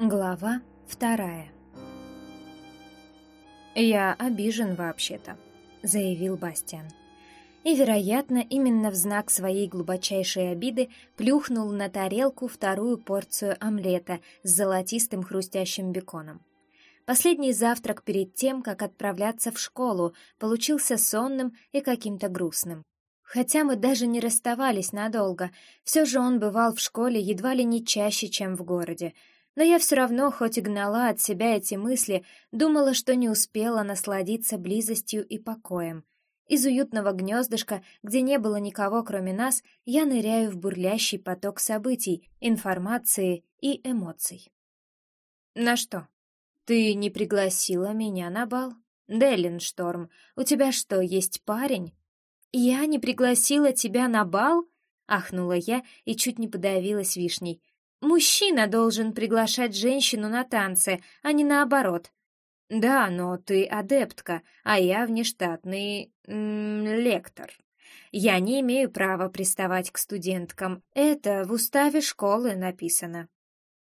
Глава вторая «Я обижен вообще-то», — заявил Бастиан. И, вероятно, именно в знак своей глубочайшей обиды плюхнул на тарелку вторую порцию омлета с золотистым хрустящим беконом. Последний завтрак перед тем, как отправляться в школу, получился сонным и каким-то грустным. Хотя мы даже не расставались надолго, все же он бывал в школе едва ли не чаще, чем в городе — но я все равно, хоть и гнала от себя эти мысли, думала, что не успела насладиться близостью и покоем. Из уютного гнездышка, где не было никого, кроме нас, я ныряю в бурлящий поток событий, информации и эмоций. «На что? Ты не пригласила меня на бал? Делин Шторм, у тебя что, есть парень?» «Я не пригласила тебя на бал?» — ахнула я и чуть не подавилась вишней — Мужчина должен приглашать женщину на танцы, а не наоборот. Да, но ты адептка, а я внештатный м -м, лектор. Я не имею права приставать к студенткам. Это в уставе школы написано.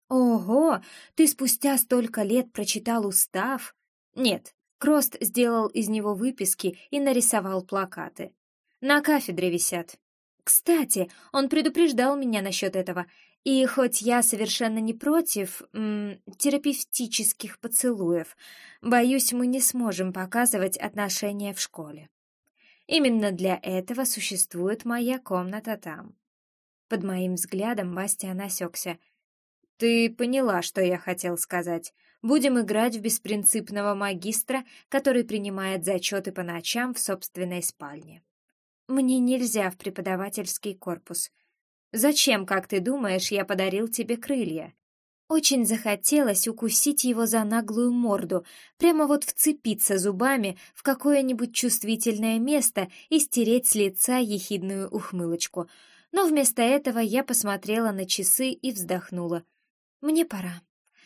Ого, ты спустя столько лет прочитал устав? Нет, Крост сделал из него выписки и нарисовал плакаты. На кафедре висят. Кстати, он предупреждал меня насчет этого. И хоть я совершенно не против м, терапевтических поцелуев, боюсь, мы не сможем показывать отношения в школе. Именно для этого существует моя комната там. Под моим взглядом Бастиан осекся. «Ты поняла, что я хотел сказать. Будем играть в беспринципного магистра, который принимает зачеты по ночам в собственной спальне. Мне нельзя в преподавательский корпус. Зачем, как ты думаешь, я подарил тебе крылья? Очень захотелось укусить его за наглую морду, прямо вот вцепиться зубами в какое-нибудь чувствительное место и стереть с лица ехидную ухмылочку. Но вместо этого я посмотрела на часы и вздохнула. Мне пора.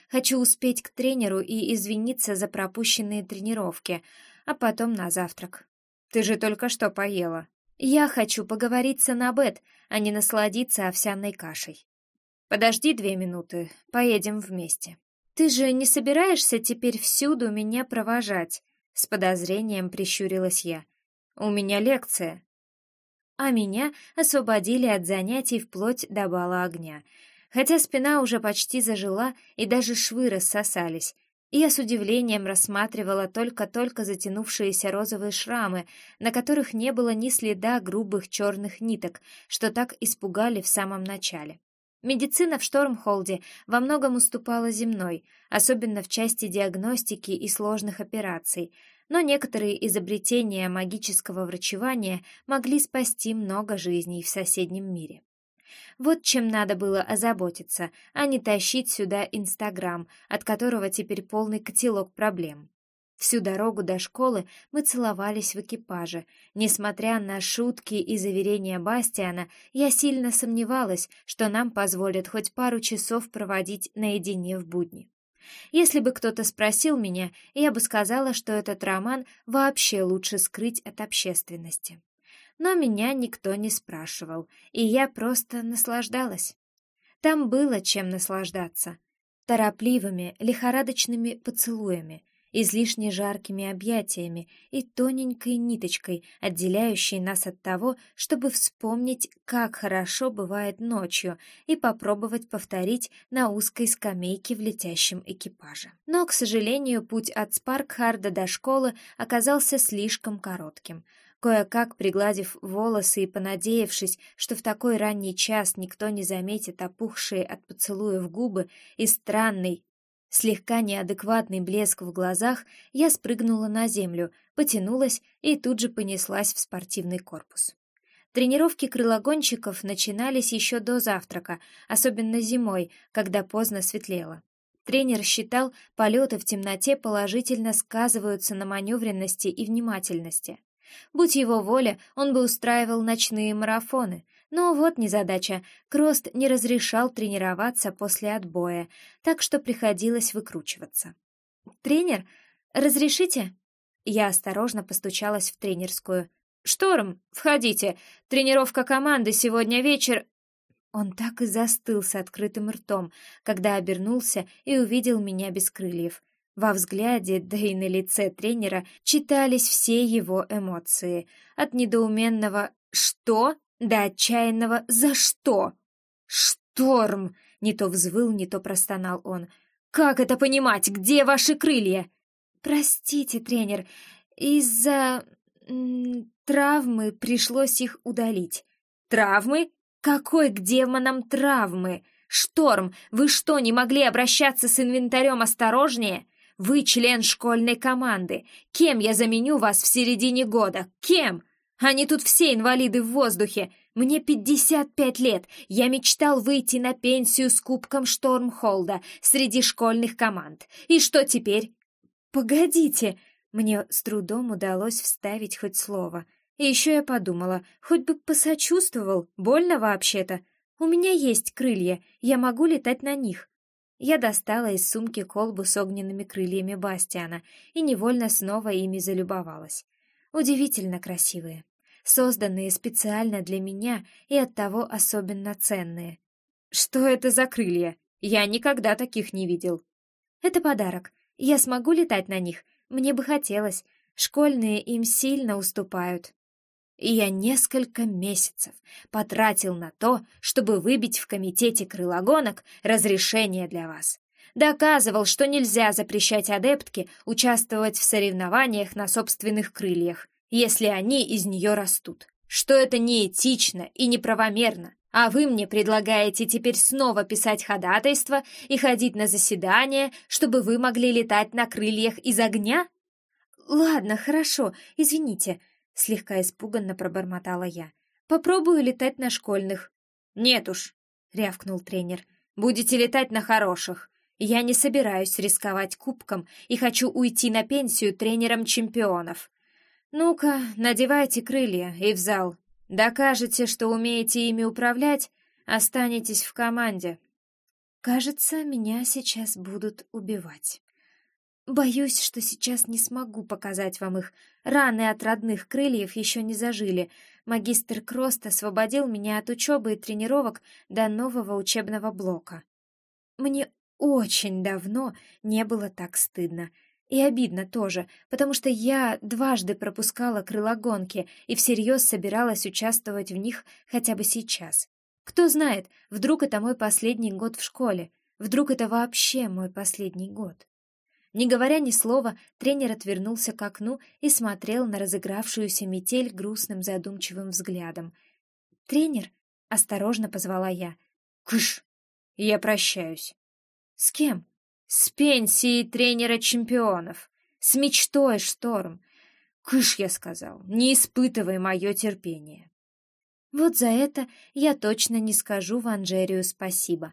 Хочу успеть к тренеру и извиниться за пропущенные тренировки, а потом на завтрак. Ты же только что поела. Я хочу поговорить с Анабет, а не насладиться овсяной кашей. Подожди две минуты, поедем вместе. Ты же не собираешься теперь всюду меня провожать? С подозрением прищурилась я. У меня лекция. А меня освободили от занятий вплоть до бала огня. Хотя спина уже почти зажила и даже швы рассосались, я с удивлением рассматривала только-только затянувшиеся розовые шрамы, на которых не было ни следа грубых черных ниток, что так испугали в самом начале. Медицина в Штормхолде во многом уступала земной, особенно в части диагностики и сложных операций, но некоторые изобретения магического врачевания могли спасти много жизней в соседнем мире. Вот чем надо было озаботиться, а не тащить сюда Инстаграм, от которого теперь полный котелок проблем. Всю дорогу до школы мы целовались в экипаже. Несмотря на шутки и заверения Бастиана, я сильно сомневалась, что нам позволят хоть пару часов проводить наедине в будни. Если бы кто-то спросил меня, я бы сказала, что этот роман вообще лучше скрыть от общественности но меня никто не спрашивал, и я просто наслаждалась. Там было чем наслаждаться. Торопливыми, лихорадочными поцелуями, излишне жаркими объятиями и тоненькой ниточкой, отделяющей нас от того, чтобы вспомнить, как хорошо бывает ночью, и попробовать повторить на узкой скамейке в летящем экипаже. Но, к сожалению, путь от Спаркхарда до школы оказался слишком коротким — Кое-как пригладив волосы и понадеявшись, что в такой ранний час никто не заметит опухшие от поцелуев губы и странный, слегка неадекватный блеск в глазах, я спрыгнула на землю, потянулась и тут же понеслась в спортивный корпус. Тренировки крылогонщиков начинались еще до завтрака, особенно зимой, когда поздно светлело. Тренер считал, полеты в темноте положительно сказываются на маневренности и внимательности. Будь его воля, он бы устраивал ночные марафоны. Но вот незадача. Крост не разрешал тренироваться после отбоя, так что приходилось выкручиваться. «Тренер, разрешите?» Я осторожно постучалась в тренерскую. «Шторм, входите. Тренировка команды сегодня вечер...» Он так и застыл с открытым ртом, когда обернулся и увидел меня без крыльев. Во взгляде, да и на лице тренера читались все его эмоции. От недоуменного «что?» до отчаянного «за что?» «Шторм!» — не то взвыл, не то простонал он. «Как это понимать? Где ваши крылья?» «Простите, тренер, из-за... травмы пришлось их удалить». «Травмы? Какой к демонам травмы? Шторм, вы что, не могли обращаться с инвентарем осторожнее? Вы член школьной команды. Кем я заменю вас в середине года? Кем? Они тут все инвалиды в воздухе. Мне 55 лет. Я мечтал выйти на пенсию с кубком Штормхолда среди школьных команд. И что теперь? «Погодите!» Мне с трудом удалось вставить хоть слово. И еще я подумала, хоть бы посочувствовал, больно вообще-то. У меня есть крылья, я могу летать на них. Я достала из сумки колбу с огненными крыльями Бастиана и невольно снова ими залюбовалась. Удивительно красивые, созданные специально для меня и оттого особенно ценные. Что это за крылья? Я никогда таких не видел. Это подарок. Я смогу летать на них? Мне бы хотелось. Школьные им сильно уступают. И я несколько месяцев потратил на то, чтобы выбить в комитете крылогонок разрешение для вас. Доказывал, что нельзя запрещать адептке участвовать в соревнованиях на собственных крыльях, если они из нее растут. Что это неэтично и неправомерно, а вы мне предлагаете теперь снова писать ходатайство и ходить на заседания, чтобы вы могли летать на крыльях из огня? Ладно, хорошо, извините, слегка испуганно пробормотала я. Попробую летать на школьных. Нет уж, рявкнул тренер. Будете летать на хороших. Я не собираюсь рисковать кубком и хочу уйти на пенсию тренером чемпионов. Ну-ка, надевайте крылья и в зал. Докажете, что умеете ими управлять, останетесь в команде. Кажется, меня сейчас будут убивать. Боюсь, что сейчас не смогу показать вам их. Раны от родных крыльев еще не зажили. Магистр Крост освободил меня от учебы и тренировок до нового учебного блока. Мне очень давно не было так стыдно. И обидно тоже, потому что я дважды пропускала крылогонки и всерьез собиралась участвовать в них хотя бы сейчас. Кто знает, вдруг это мой последний год в школе, вдруг это вообще мой последний год. Не говоря ни слова, тренер отвернулся к окну и смотрел на разыгравшуюся метель грустным задумчивым взглядом. «Тренер?» — осторожно позвала я. «Кыш! Я прощаюсь». «С кем?» С пенсией тренера чемпионов. С мечтой, Шторм. Кыш, я сказал, не испытывай мое терпение. Вот за это я точно не скажу Ванжерию спасибо,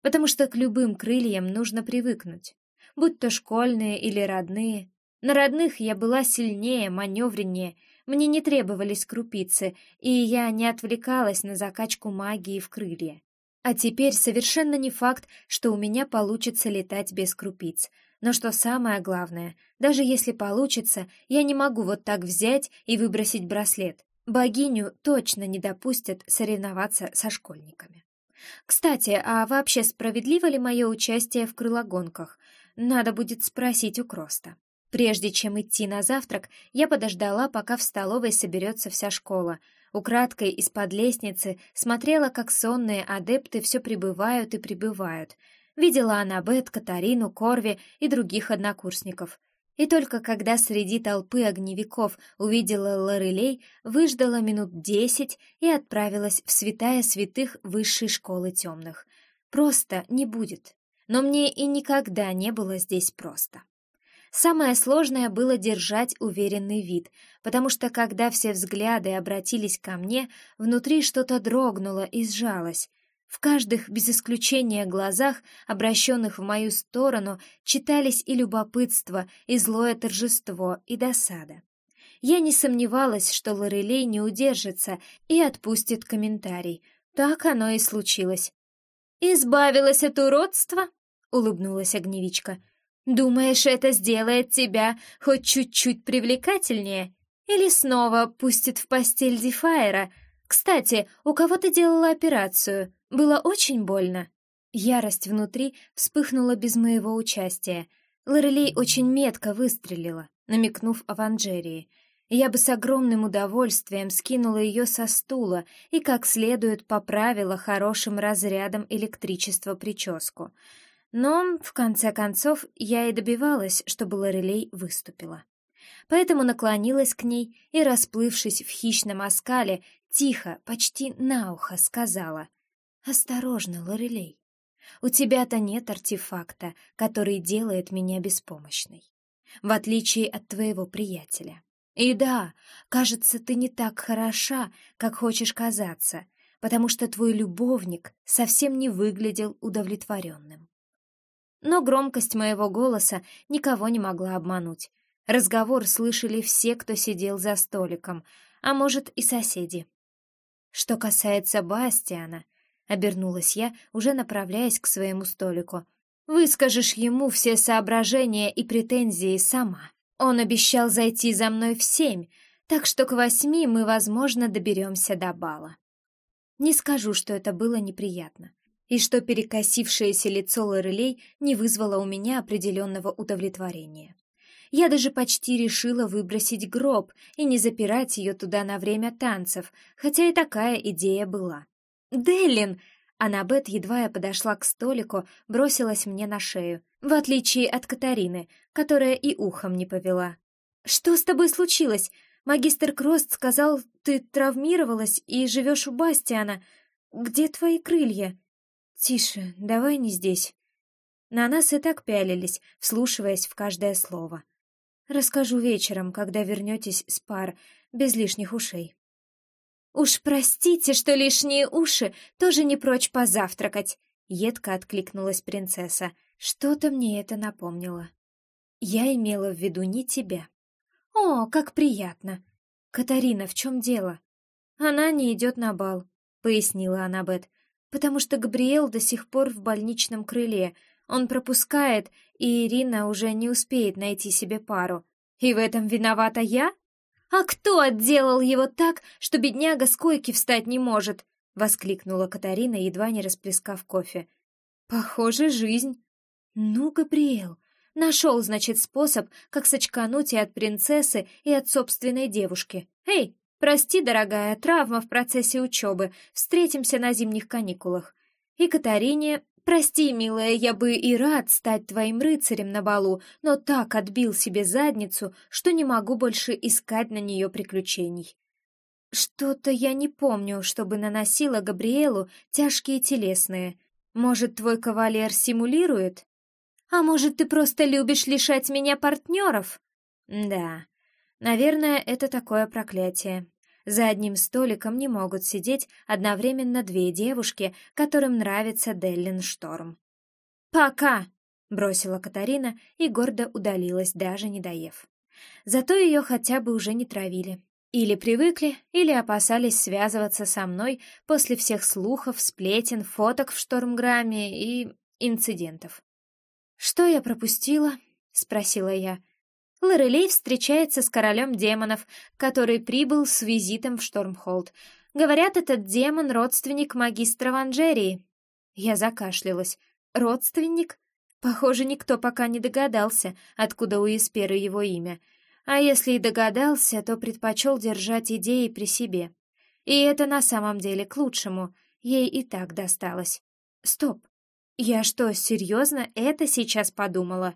потому что к любым крыльям нужно привыкнуть, будь то школьные или родные. На родных я была сильнее, маневреннее, мне не требовались крупицы, и я не отвлекалась на закачку магии в крылья. А теперь совершенно не факт, что у меня получится летать без крупиц. Но что самое главное, даже если получится, я не могу вот так взять и выбросить браслет. Богиню точно не допустят соревноваться со школьниками. Кстати, а вообще справедливо ли мое участие в крылогонках? Надо будет спросить у Кроста. Прежде чем идти на завтрак, я подождала, пока в столовой соберется вся школа, Украдкой из-под лестницы смотрела, как сонные адепты все прибывают и прибывают. Видела она Бет, Катарину, Корви и других однокурсников. И только когда среди толпы огневиков увидела Лорелей, выждала минут десять и отправилась в святая святых высшей школы темных. Просто не будет. Но мне и никогда не было здесь просто. Самое сложное было держать уверенный вид, потому что когда все взгляды обратились ко мне, внутри что-то дрогнуло и сжалось. В каждых, без исключения, глазах, обращенных в мою сторону, читались и любопытство, и злое торжество, и досада. Я не сомневалась, что Лорелей не удержится и отпустит комментарий. Так оно и случилось. «Избавилась от уродства?» — улыбнулась огневичка — Думаешь, это сделает тебя хоть чуть-чуть привлекательнее? Или снова пустит в постель Дефайра? Кстати, у кого ты делала операцию? Было очень больно. Ярость внутри вспыхнула без моего участия. Лорелей очень метко выстрелила, намекнув о Ванжерии. Я бы с огромным удовольствием скинула ее со стула и как следует поправила хорошим разрядом электричества прическу. Но, в конце концов, я и добивалась, чтобы Лорелей выступила. Поэтому наклонилась к ней и, расплывшись в хищном оскале, тихо, почти на ухо сказала «Осторожно, Лорелей». У тебя-то нет артефакта, который делает меня беспомощной. В отличие от твоего приятеля. И да, кажется, ты не так хороша, как хочешь казаться, потому что твой любовник совсем не выглядел удовлетворенным. Но громкость моего голоса никого не могла обмануть. Разговор слышали все, кто сидел за столиком, а может и соседи. Что касается Бастиана, Обернулась я, уже направляясь к своему столику. «Выскажешь ему все соображения и претензии сама. Он обещал зайти за мной в семь, так что к восьми мы, возможно, доберемся до бала». Не скажу, что это было неприятно, и что перекосившееся лицо Лорелей не вызвало у меня определенного удовлетворения. Я даже почти решила выбросить гроб и не запирать ее туда на время танцев, хотя и такая идея была. «Деллин!» Аннабет, едва я подошла к столику, бросилась мне на шею, в отличие от Катарины, которая и ухом не повела. «Что с тобой случилось? Магистр Крост сказал, ты травмировалась и живешь у Бастиана. Где твои крылья?» «Тише, давай не здесь». На нас и так пялились, вслушиваясь в каждое слово. «Расскажу вечером, когда вернетесь с пар, без лишних ушей». «Уж простите, что лишние уши тоже не прочь позавтракать», — едко откликнулась принцесса. Что-то мне это напомнило. Я имела в виду не тебя. «О, как приятно!» «Катарина, в чем дело?» «Она не идет на бал», — пояснила Аннабет, «потому что Габриэл до сих пор в больничном крыле. Он пропускает, и Ирина уже не успеет найти себе пару. И в этом виновата я?» «А кто отделал его так, что бедняга с койки встать не может?» — воскликнула Катарина, едва не расплескав кофе. «Похоже, жизнь». «Ну, Габриэл, нашел, значит, способ, как сочкануть и от принцессы, и от собственной девушки. Эй, прости, дорогая, травма в процессе учебы, встретимся на зимних каникулах». И Катарине «Прости, милая, я бы и рад стать твоим рыцарем на балу, но так отбил себе задницу, что не могу больше искать на нее приключений». «Что-то я не помню, чтобы наносила Габриэлу тяжкие телесные. Может, твой кавалер симулирует? А может, ты просто любишь лишать меня партнеров?» «Да, наверное, это такое проклятие. За одним столиком не могут сидеть одновременно две девушки, которым нравится Деллин Шторм. «Пока!» — бросила Катарина и гордо удалилась, даже не доев. Зато ее хотя бы уже не травили. Или привыкли, или опасались связываться со мной после всех слухов, сплетен, фоток в Штормграмме и инцидентов. «Что я пропустила?» — спросила я. Лорелей встречается с королем демонов, который прибыл с визитом в Штормхолд. Говорят, этот демон — родственник магистра Ванжерии. Я закашлялась. Родственник? Похоже, никто пока не догадался, откуда у Исперы его имя. А если и догадался, то предпочел держать идеи при себе. И это на самом деле к лучшему. Ей и так досталось. Стоп. Я что, серьезно это сейчас подумала?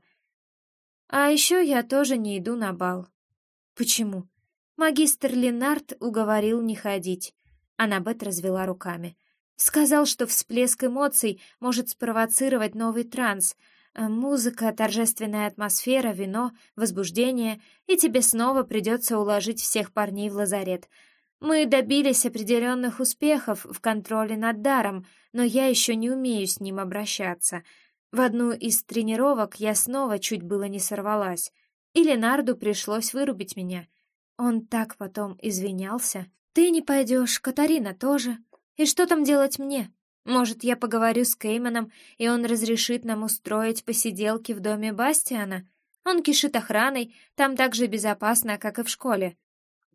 А еще я тоже не иду на бал. Почему? Магистр Ленард уговорил не ходить. Аннабет развела руками. Сказал, что всплеск эмоций может спровоцировать новый транс. А музыка, торжественная атмосфера, вино, возбуждение, и тебе снова придется уложить всех парней в лазарет. Мы добились определенных успехов в контроле над даром, но я еще не умею с ним обращаться — в одну из тренировок я снова чуть было не сорвалась, и Ленарду пришлось вырубить меня. Он так потом извинялся. «Ты не пойдешь, Катарина тоже. И что там делать мне? Может, я поговорю с Кейманом, и он разрешит нам устроить посиделки в доме Бастиана? Он кишит охраной, там так же безопасно, как и в школе.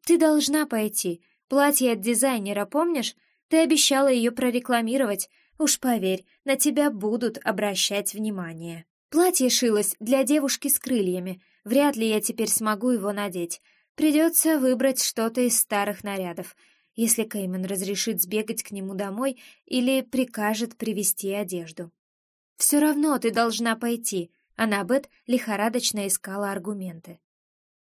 Ты должна пойти. Платье от дизайнера, помнишь? Ты обещала ее прорекламировать. Уж поверь, на тебя будут обращать внимание. Платье шилось для девушки с крыльями. Вряд ли я теперь смогу его надеть. Придется выбрать что-то из старых нарядов, если Кейман разрешит сбегать к нему домой или прикажет привезти одежду. «Все равно ты должна пойти», — Аннабет лихорадочно искала аргументы.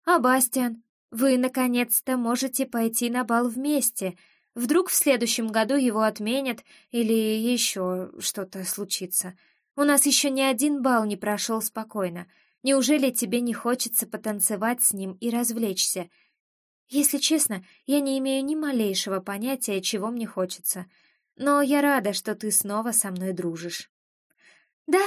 «А Бастиан, вы, наконец-то, можете пойти на бал вместе. Вдруг в следующем году его отменят или еще что-то случится. У нас еще ни один бал не прошел спокойно. Неужели тебе не хочется потанцевать с ним и развлечься? Если честно, я не имею ни малейшего понятия, чего мне хочется. Но я рада, что ты снова со мной дружишь. Да,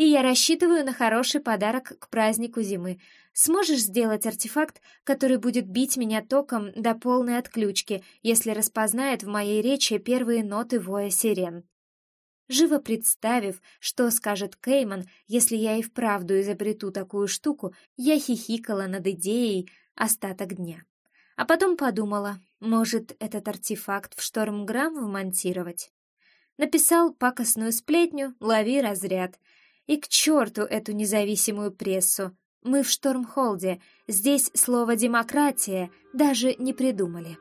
и я рассчитываю на хороший подарок к празднику зимы. Сможешь сделать артефакт, который будет бить меня током до полной отключки, если распознает в моей речи первые ноты воя сирен? Живо представив, что скажет Кейман, если я и вправду изобрету такую штуку, я хихикала над идеей остаток дня. А потом подумала, может, этот артефакт в Штормграмм вмонтировать? Написал пакостную сплетню «Лови разряд». И к черту эту независимую прессу. Мы в Штормхолде, здесь слово «демократия» даже не придумали.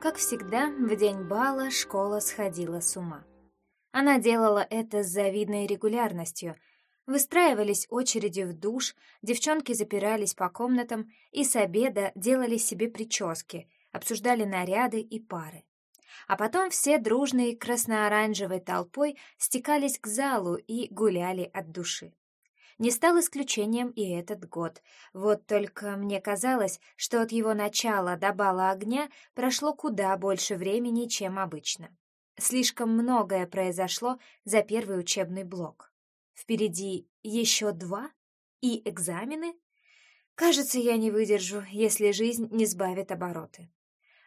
Как всегда, в день бала школа сходила с ума. Она делала это с завидной регулярностью. Выстраивались очереди в душ, девчонки запирались по комнатам и с обеда делали себе прически, обсуждали наряды и пары. А потом все дружной красно-оранжевой толпой стекались к залу и гуляли от души. Не стал исключением и этот год. Вот только мне казалось, что от его начала до бала огня прошло куда больше времени, чем обычно. Слишком многое произошло за первый учебный блок. Впереди еще два? И экзамены? Кажется, я не выдержу, если жизнь не сбавит обороты.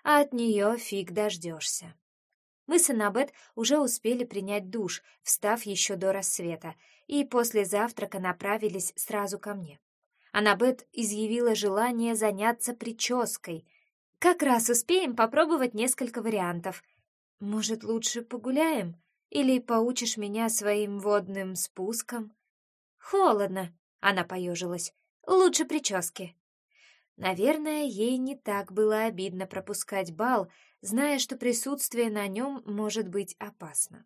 А от нее фиг дождешься. Мы с Аннабет уже успели принять душ, встав еще до рассвета, и после завтрака направились сразу ко мне. Аннабет изъявила желание заняться прической. Как раз успеем попробовать несколько вариантов. Может, лучше погуляем? Или поучишь меня своим водным спускам? Холодно, она поежилась. Лучше прически. Наверное, ей не так было обидно пропускать бал, зная, что присутствие на нем может быть опасно.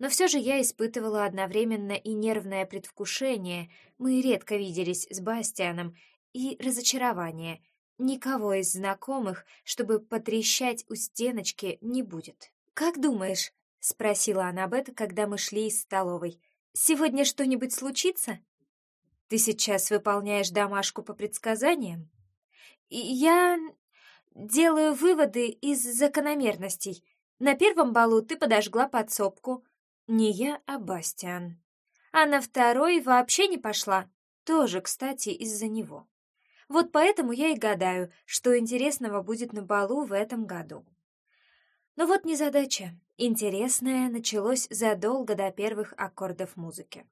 Но все же я испытывала одновременно и нервное предвкушение, мы редко виделись с Бастианом, и разочарование. Никого из знакомых, чтобы потрещать у стеночки, не будет. «Как думаешь?» — спросила она об этом, когда мы шли из столовой. «Сегодня что-нибудь случится?» «Ты сейчас выполняешь домашку по предсказаниям?» «Я делаю выводы из закономерностей. На первом балу ты подожгла подсобку. Не я, а Бастиан. А на второй вообще не пошла. Тоже, кстати, из-за него. Вот поэтому я и гадаю, что интересного будет на балу в этом году. Но вот незадача. Интересное началось задолго до первых аккордов музыки.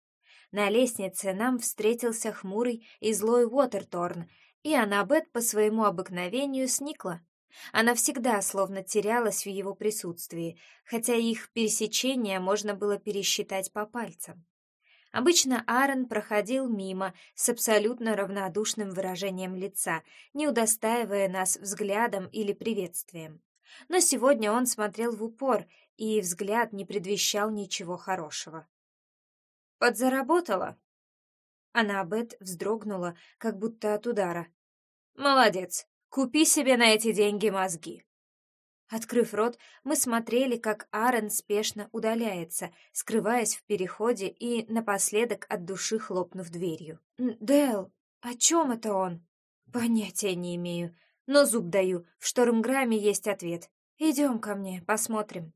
На лестнице нам встретился хмурый и злой Уотерторн, и Аннабет по своему обыкновению сникла. Она всегда словно терялась в его присутствии, хотя их пересечения можно было пересчитать по пальцам. Обычно Аарон проходил мимо с абсолютно равнодушным выражением лица, не удостаивая нас взглядом или приветствием. Но сегодня он смотрел в упор, и взгляд не предвещал ничего хорошего. «Подзаработала?» Аннабет вздрогнула, как будто от удара. «Молодец! Купи себе на эти деньги мозги!» Открыв рот, мы смотрели, как Аарон спешно удаляется, скрываясь в переходе и напоследок от души хлопнув дверью. «Дэл, о чем это он?» «Понятия не имею, но зуб даю, в Штормграме есть ответ. Идем ко мне, посмотрим».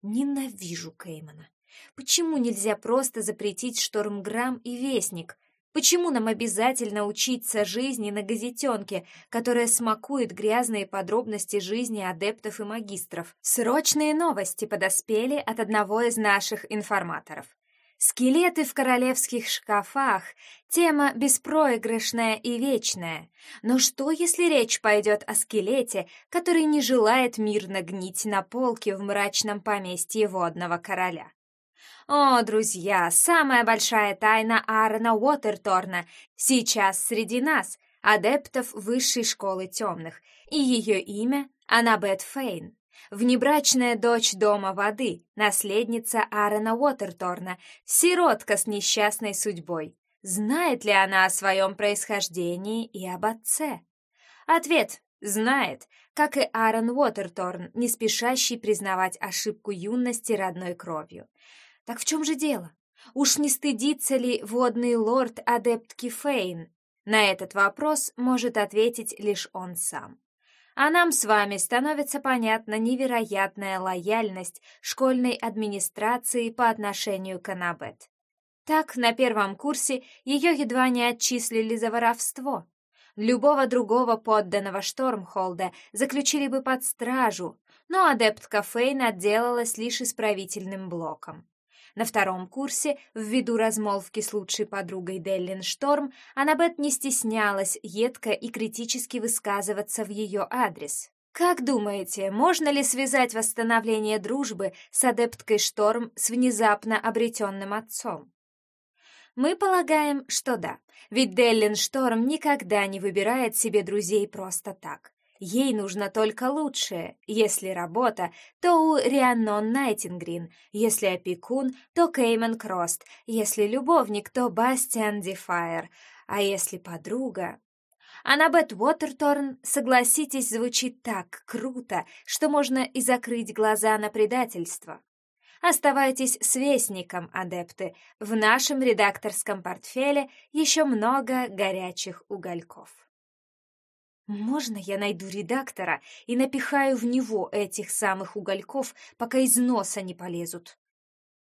Ненавижу Кеймана. Почему нельзя просто запретить Штормграм и Вестник? Почему нам обязательно учиться жизни на газетенке, которая смакует грязные подробности жизни адептов и магистров? Срочные новости подоспели от одного из наших информаторов. Скелеты в королевских шкафах — тема беспроигрышная и вечная. Но что, если речь пойдет о скелете, который не желает мирно гнить на полке в мрачном поместье водного короля? О, друзья, самая большая тайна Аарона Уотерторна сейчас среди нас, адептов высшей школы темных, и ее имя — Аннабет Фейн внебрачная дочь Дома воды, наследница Аарона Уотерторна, сиротка с несчастной судьбой. Знает ли она о своем происхождении и об отце? Ответ — знает, как и Аарон Уотерторн, не спешащий признавать ошибку юности родной кровью. Так в чем же дело? Уж не стыдится ли водный лорд адептки Фейн? На этот вопрос может ответить лишь он сам. А нам с вами становится понятна невероятная лояльность школьной администрации по отношению к Анабет. Так, на первом курсе ее едва не отчислили за воровство. Любого другого подданного Штормхолда заключили бы под стражу, но адептка Фейн отделалась лишь исправительным блоком. На втором курсе, ввиду размолвки с лучшей подругой Деллин Шторм, Аннабет не стеснялась едко и критически высказываться в ее адрес. Как думаете, можно ли связать восстановление дружбы с адепткой Шторм с внезапно обретенным отцом? Мы полагаем, что да, ведь Деллин Шторм никогда не выбирает себе друзей просто так. Ей нужно только лучшее. Если работа, то у Рианнон Найтингрин. Если опекун, то Кеймен Крост. Если любовник, то Бастиан Дефайр. А если подруга... Аннабет Уотерторн, согласитесь, звучит так круто, что можно и закрыть глаза на предательство. Оставайтесь с вестником, адепты. В нашем редакторском портфеле еще много горячих угольков. Можно я найду редактора и напихаю в него этих самых угольков, пока из носа не полезут?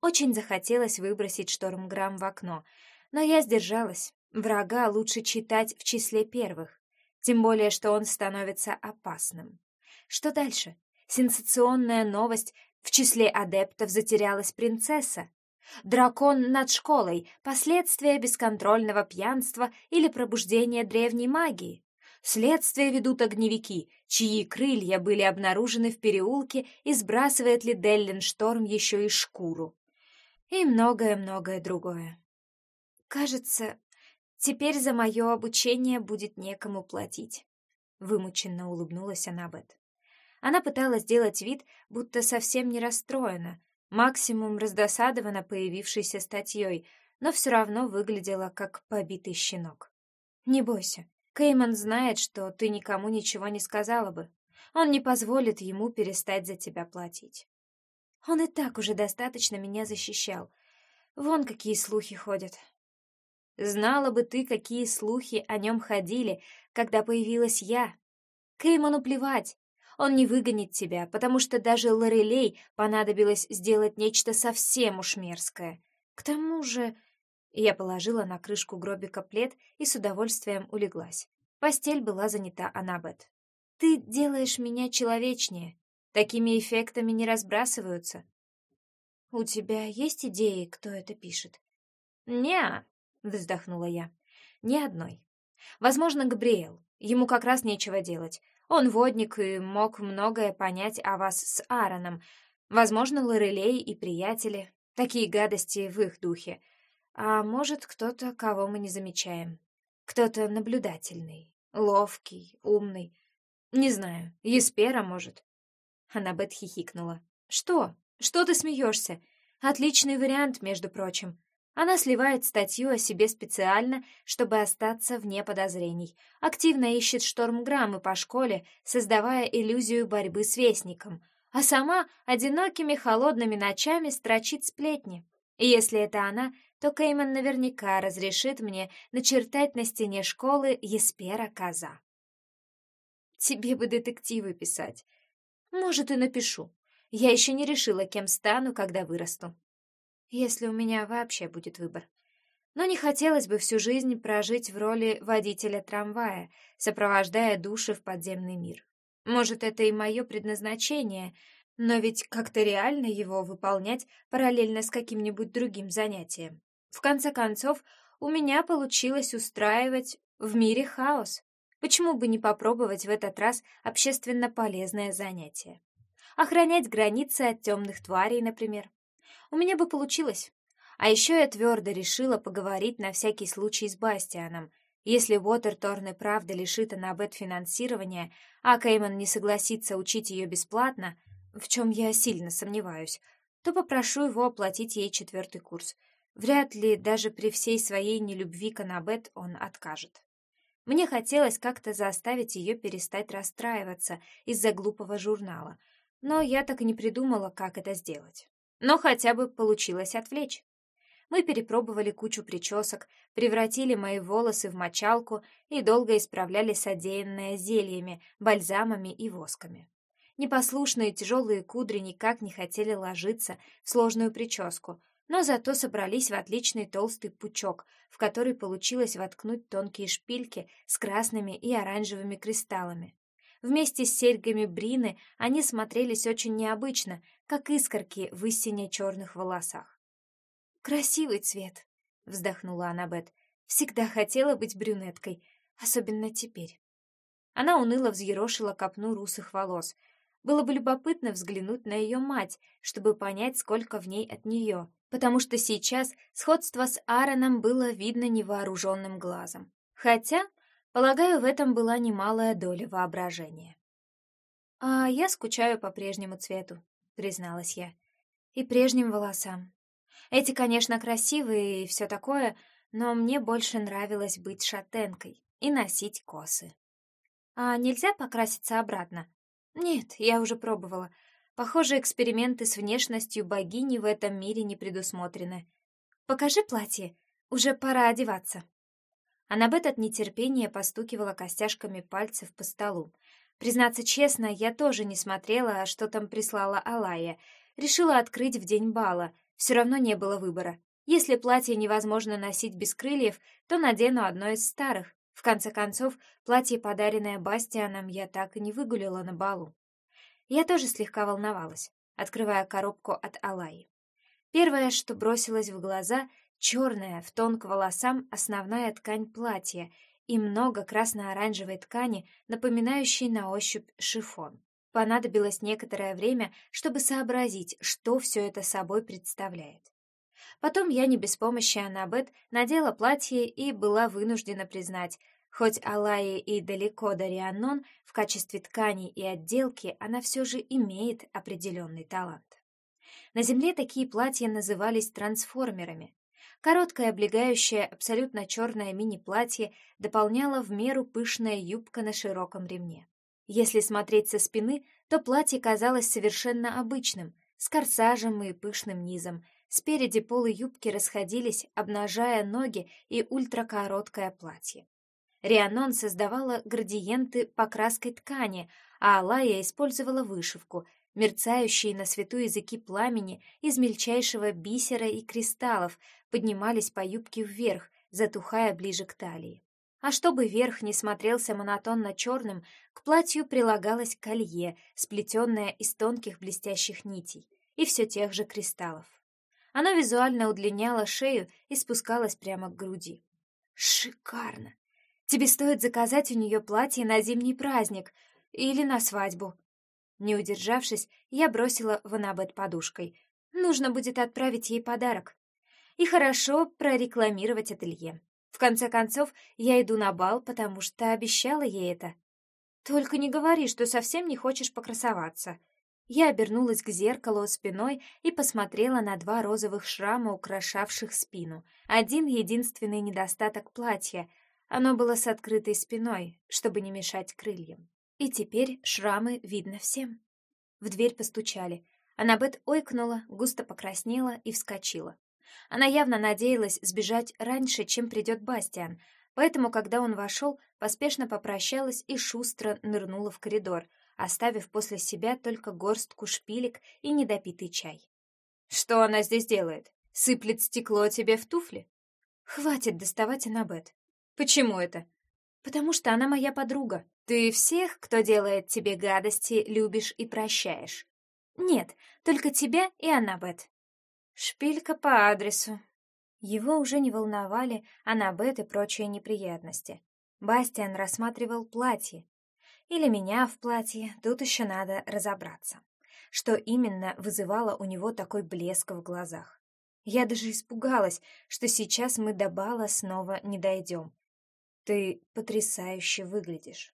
Очень захотелось выбросить штормграмм в окно, но я сдержалась. Врага лучше читать в числе первых, тем более, что он становится опасным. Что дальше? Сенсационная новость. В числе адептов затерялась принцесса. Дракон над школой. Последствия бесконтрольного пьянства или пробуждения древней магии. Следствие ведут огневики, чьи крылья были обнаружены в переулке и сбрасывает ли Деллин Шторм еще и шкуру. И многое-многое другое. Кажется, теперь за мое обучение будет некому платить. Вымученно улыбнулась Анабет. Она пыталась сделать вид, будто совсем не расстроена, максимум раздосадована появившейся статьей, но все равно выглядела как побитый щенок. «Не бойся, Кейман знает, что ты никому ничего не сказала бы. Он не позволит ему перестать за тебя платить. Он и так уже достаточно меня защищал. Вон какие слухи ходят. Знала бы ты, какие слухи о нем ходили, когда появилась я. Кейману плевать. Он не выгонит тебя, потому что даже Лорелей понадобилось сделать нечто совсем уж мерзкое. К тому же я положила на крышку гробика плед и с удовольствием улеглась. Постель была занята Анабет. «Ты делаешь меня человечнее. Такими эффектами не разбрасываются». «У тебя есть идеи, кто это пишет?» «Не-а», вздохнула я. «Ни одной. Возможно, Габриэл. Ему как раз нечего делать. Он водник и мог многое понять о вас с Аароном. Возможно, Лорелей и приятели. Такие гадости в их духе. А может, кто-то, кого мы не замечаем. Кто-то наблюдательный, ловкий, умный. Не знаю, Еспера, может. Аннабет хихикнула. Что? Что ты смеешься? Отличный вариант, между прочим. Она сливает статью о себе специально, чтобы остаться вне подозрений. Активно ищет штормграммы по школе, создавая иллюзию борьбы с вестником. А сама одинокими холодными ночами строчит сплетни. И если это она, то Кейман наверняка разрешит мне начертать на стене школы Еспера Коза. Тебе бы детективы писать. Может, и напишу. Я еще не решила, кем стану, когда вырасту. Если у меня вообще будет выбор. Но не хотелось бы всю жизнь прожить в роли водителя трамвая, сопровождая души в подземный мир. Может, это и мое предназначение, Но ведь как-то реально его выполнять параллельно с каким-нибудь другим занятием. В конце концов, у меня получилось устраивать в мире хаос. Почему бы не попробовать в этот раз общественно полезное занятие? Охранять границы от темных тварей, например. У меня бы получилось. А еще я твердо решила поговорить на всякий случай с Бастианом. Если Уотерторн и правда лишит Аннабет финансирования, а Кейман не согласится учить ее бесплатно, в чем я сильно сомневаюсь, то попрошу его оплатить ей четвертый курс. Вряд ли даже при всей своей нелюбви к Аннабет он откажет. Мне хотелось как-то заставить ее перестать расстраиваться из-за глупого журнала, но я так и не придумала, как это сделать. Но хотя бы получилось отвлечь. Мы перепробовали кучу причесок, превратили мои волосы в мочалку и долго исправляли содеянное зельями, бальзамами и восками. Непослушные тяжелые кудри никак не хотели ложиться в сложную прическу, но зато собрались в отличный толстый пучок, в который получилось воткнуть тонкие шпильки с красными и оранжевыми кристаллами. Вместе с серьгами Брины они смотрелись очень необычно, как искорки в истине черных волосах. «Красивый цвет», — вздохнула Аннабет. «Всегда хотела быть брюнеткой, особенно теперь». Она уныло взъерошила копну русых волос. Было бы любопытно взглянуть на ее мать, чтобы понять, сколько в ней от нее, потому что сейчас сходство с Аароном было видно невооруженным глазом. Хотя, полагаю, в этом была немалая доля воображения. «А я скучаю по прежнему цвету», — призналась я, — «и прежним волосам. Эти, конечно, красивые и все такое, но мне больше нравилось быть шатенкой и носить косы. А нельзя покраситься обратно? Нет, я уже пробовала. Похоже, эксперименты с внешностью богини в этом мире не предусмотрены. Покажи платье, уже пора одеваться. Аннабет от нетерпения постукивала костяшками пальцев по столу. Признаться честно, я тоже не смотрела, что там прислала Алая. Решила открыть в день бала — все равно не было выбора. Если платье невозможно носить без крыльев, то надену одно из старых. В конце концов, платье, подаренное Бастианом, я так и не выгулила на балу. Я тоже слегка волновалась, открывая коробку от Алаи. Первое, что бросилось в глаза, черная, в тон к волосам, основная ткань платья и много красно-оранжевой ткани, напоминающей на ощупь шифон. Понадобилось некоторое время, чтобы сообразить, что все это собой представляет. Потом я не без помощи Аннабет надела платье и была вынуждена признать, хоть Алая и далеко до Рианнон, в качестве ткани и отделки она все же имеет определенный талант. На земле такие платья назывались трансформерами. Короткое облегающее абсолютно черное мини-платье дополняла в меру пышная юбка на широком ремне. Если смотреть со спины, то платье казалось совершенно обычным, с корсажем и пышным низом. Спереди полы юбки расходились, обнажая ноги и ультракороткое платье. Рианон создавала градиенты покраской ткани, а Алая использовала вышивку, мерцающие на свету языки пламени из мельчайшего бисера и кристаллов поднимались по юбке вверх, затухая ближе к талии. А чтобы верх не смотрелся монотонно черным, к платью прилагалось колье, сплетенное из тонких блестящих нитей и все тех же кристаллов. Оно визуально удлиняло шею и спускалось прямо к груди. «Шикарно! Тебе стоит заказать у нее платье на зимний праздник или на свадьбу». Не удержавшись, я бросила в Анабет подушкой. Нужно будет отправить ей подарок. И хорошо прорекламировать ателье. В конце концов, я иду на бал, потому что обещала ей это. Только не говори, что совсем не хочешь покрасоваться. Я обернулась к зеркалу спиной и посмотрела на два розовых шрама, украшавших спину. Один единственный недостаток платья. Оно было с открытой спиной, чтобы не мешать крыльям. И теперь шрамы видно всем. В дверь постучали. Аннабет ойкнула, густо покраснела и вскочила. Она явно надеялась сбежать раньше, чем придет Бастиан, поэтому, когда он вошел, поспешно попрощалась и шустро нырнула в коридор, оставив после себя только горстку шпилек и недопитый чай. «Что она здесь делает? Сыплет стекло тебе в туфли?» «Хватит доставать Анабет». «Почему это?» «Потому что она моя подруга. Ты всех, кто делает тебе гадости, любишь и прощаешь». Нет, только тебя и Аннабет. Шпилька по адресу. Его уже не волновали Аннабет и прочие неприятности. Бастиан рассматривал платье. Или меня в платье, тут еще надо разобраться. Что именно вызывало у него такой блеск в глазах. Я даже испугалась, что сейчас мы до бала снова не дойдем. Ты потрясающе выглядишь.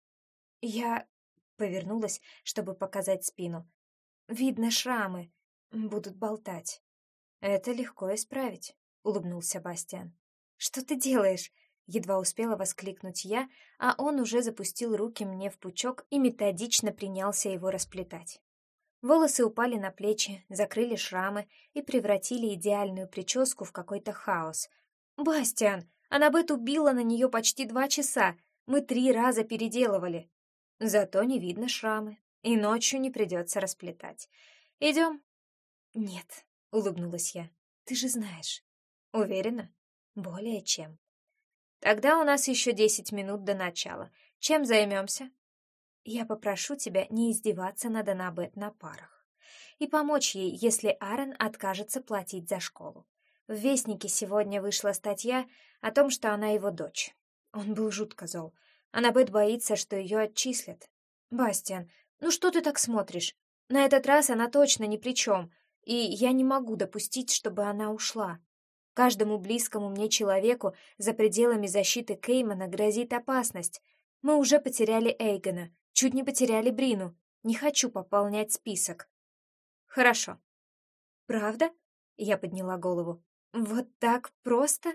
Я повернулась, чтобы показать спину. Видно шрамы, будут болтать. Это легко исправить, улыбнулся Бастиан. Что ты делаешь? Едва успела воскликнуть я, а он уже запустил руки мне в пучок и методично принялся его расплетать. Волосы упали на плечи, закрыли шрамы и превратили идеальную прическу в какой-то хаос. «Бастиан, Аннабет убила на нее почти два часа. Мы три раза переделывали. Зато не видно шрамы, и ночью не придется расплетать. Идем?» «Нет», — улыбнулась я. «Ты же знаешь». «Уверена?» «Более чем». «Тогда у нас еще десять минут до начала. Чем займемся?» «Я попрошу тебя не издеваться над Аннабет на парах и помочь ей, если Аарон откажется платить за школу. В Вестнике сегодня вышла статья о том, что она его дочь. Он был жутко зол. Аннабет боится, что ее отчислят. «Бастиан, ну что ты так смотришь? На этот раз она точно ни при чем, и я не могу допустить, чтобы она ушла. Каждому близкому мне человеку за пределами защиты Кеймана грозит опасность. Мы уже потеряли Эйгона, чуть не потеряли Брину. Не хочу пополнять список». «Хорошо». «Правда?» — я подняла голову. «Вот так просто?»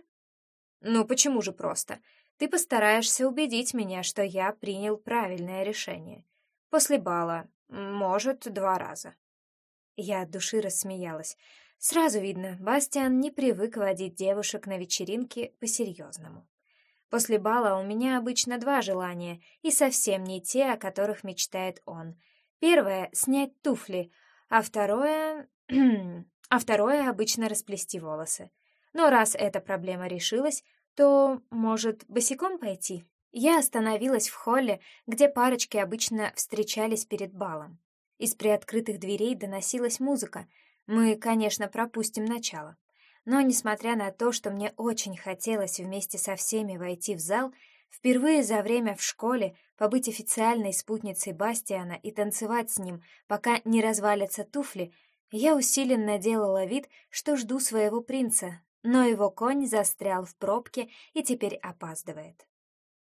«Ну, почему же просто? ты постараешься убедить меня, что я принял правильное решение. После бала, может, два раза. Я от души рассмеялась. Сразу видно, Бастиан не привык водить девушек на вечеринки по-серьезному. После бала у меня обычно два желания, и совсем не те, о которых мечтает он. Первое — снять туфли, а второе... а второе — обычно расплести волосы. Но раз эта проблема решилась, то, может, босиком пойти? Я остановилась в холле, где парочки обычно встречались перед балом. Из приоткрытых дверей доносилась музыка. Мы, конечно, пропустим начало. Но, несмотря на то, что мне очень хотелось вместе со всеми войти в зал, впервые за время в школе побыть официальной спутницей Бастиана и танцевать с ним, пока не развалятся туфли, я усиленно делала вид, что жду своего принца, но его конь застрял в пробке и теперь опаздывает.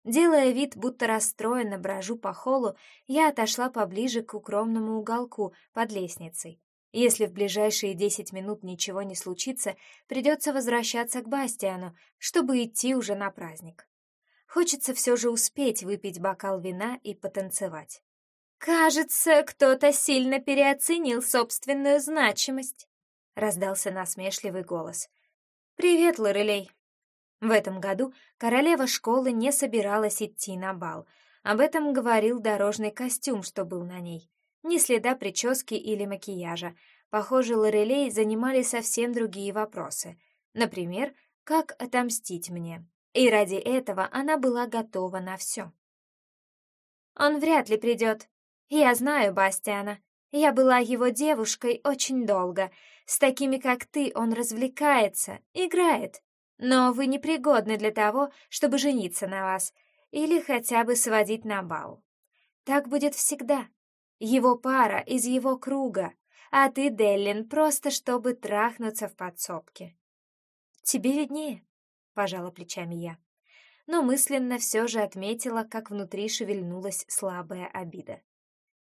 Делая вид, будто расстроенно брожу по холлу, я отошла поближе к укромному уголку под лестницей. Если в ближайшие десять минут ничего не случится, придется возвращаться к Бастиану, чтобы идти уже на праздник. Хочется все же успеть выпить бокал вина и потанцевать. «Кажется, кто-то сильно переоценил собственную значимость», — раздался насмешливый голос. «Привет, Лорелей!» В этом году королева школы не собиралась идти на бал. Об этом говорил дорожный костюм, что был на ней. Ни следа прически или макияжа. Похоже, Лорелей занимали совсем другие вопросы. Например, как отомстить мне. И ради этого она была готова на все. «Он вряд ли придет. Я знаю Бастиана. Я была его девушкой очень долго. С такими, как ты, он развлекается, играет. Но вы непригодны для того, чтобы жениться на вас или хотя бы сводить на бал. Так будет всегда. Его пара из его круга, а ты, Деллин, просто чтобы трахнуться в подсобке. Тебе виднее, пожала плечами я. Но мысленно все же отметила, как внутри шевельнулась слабая обида.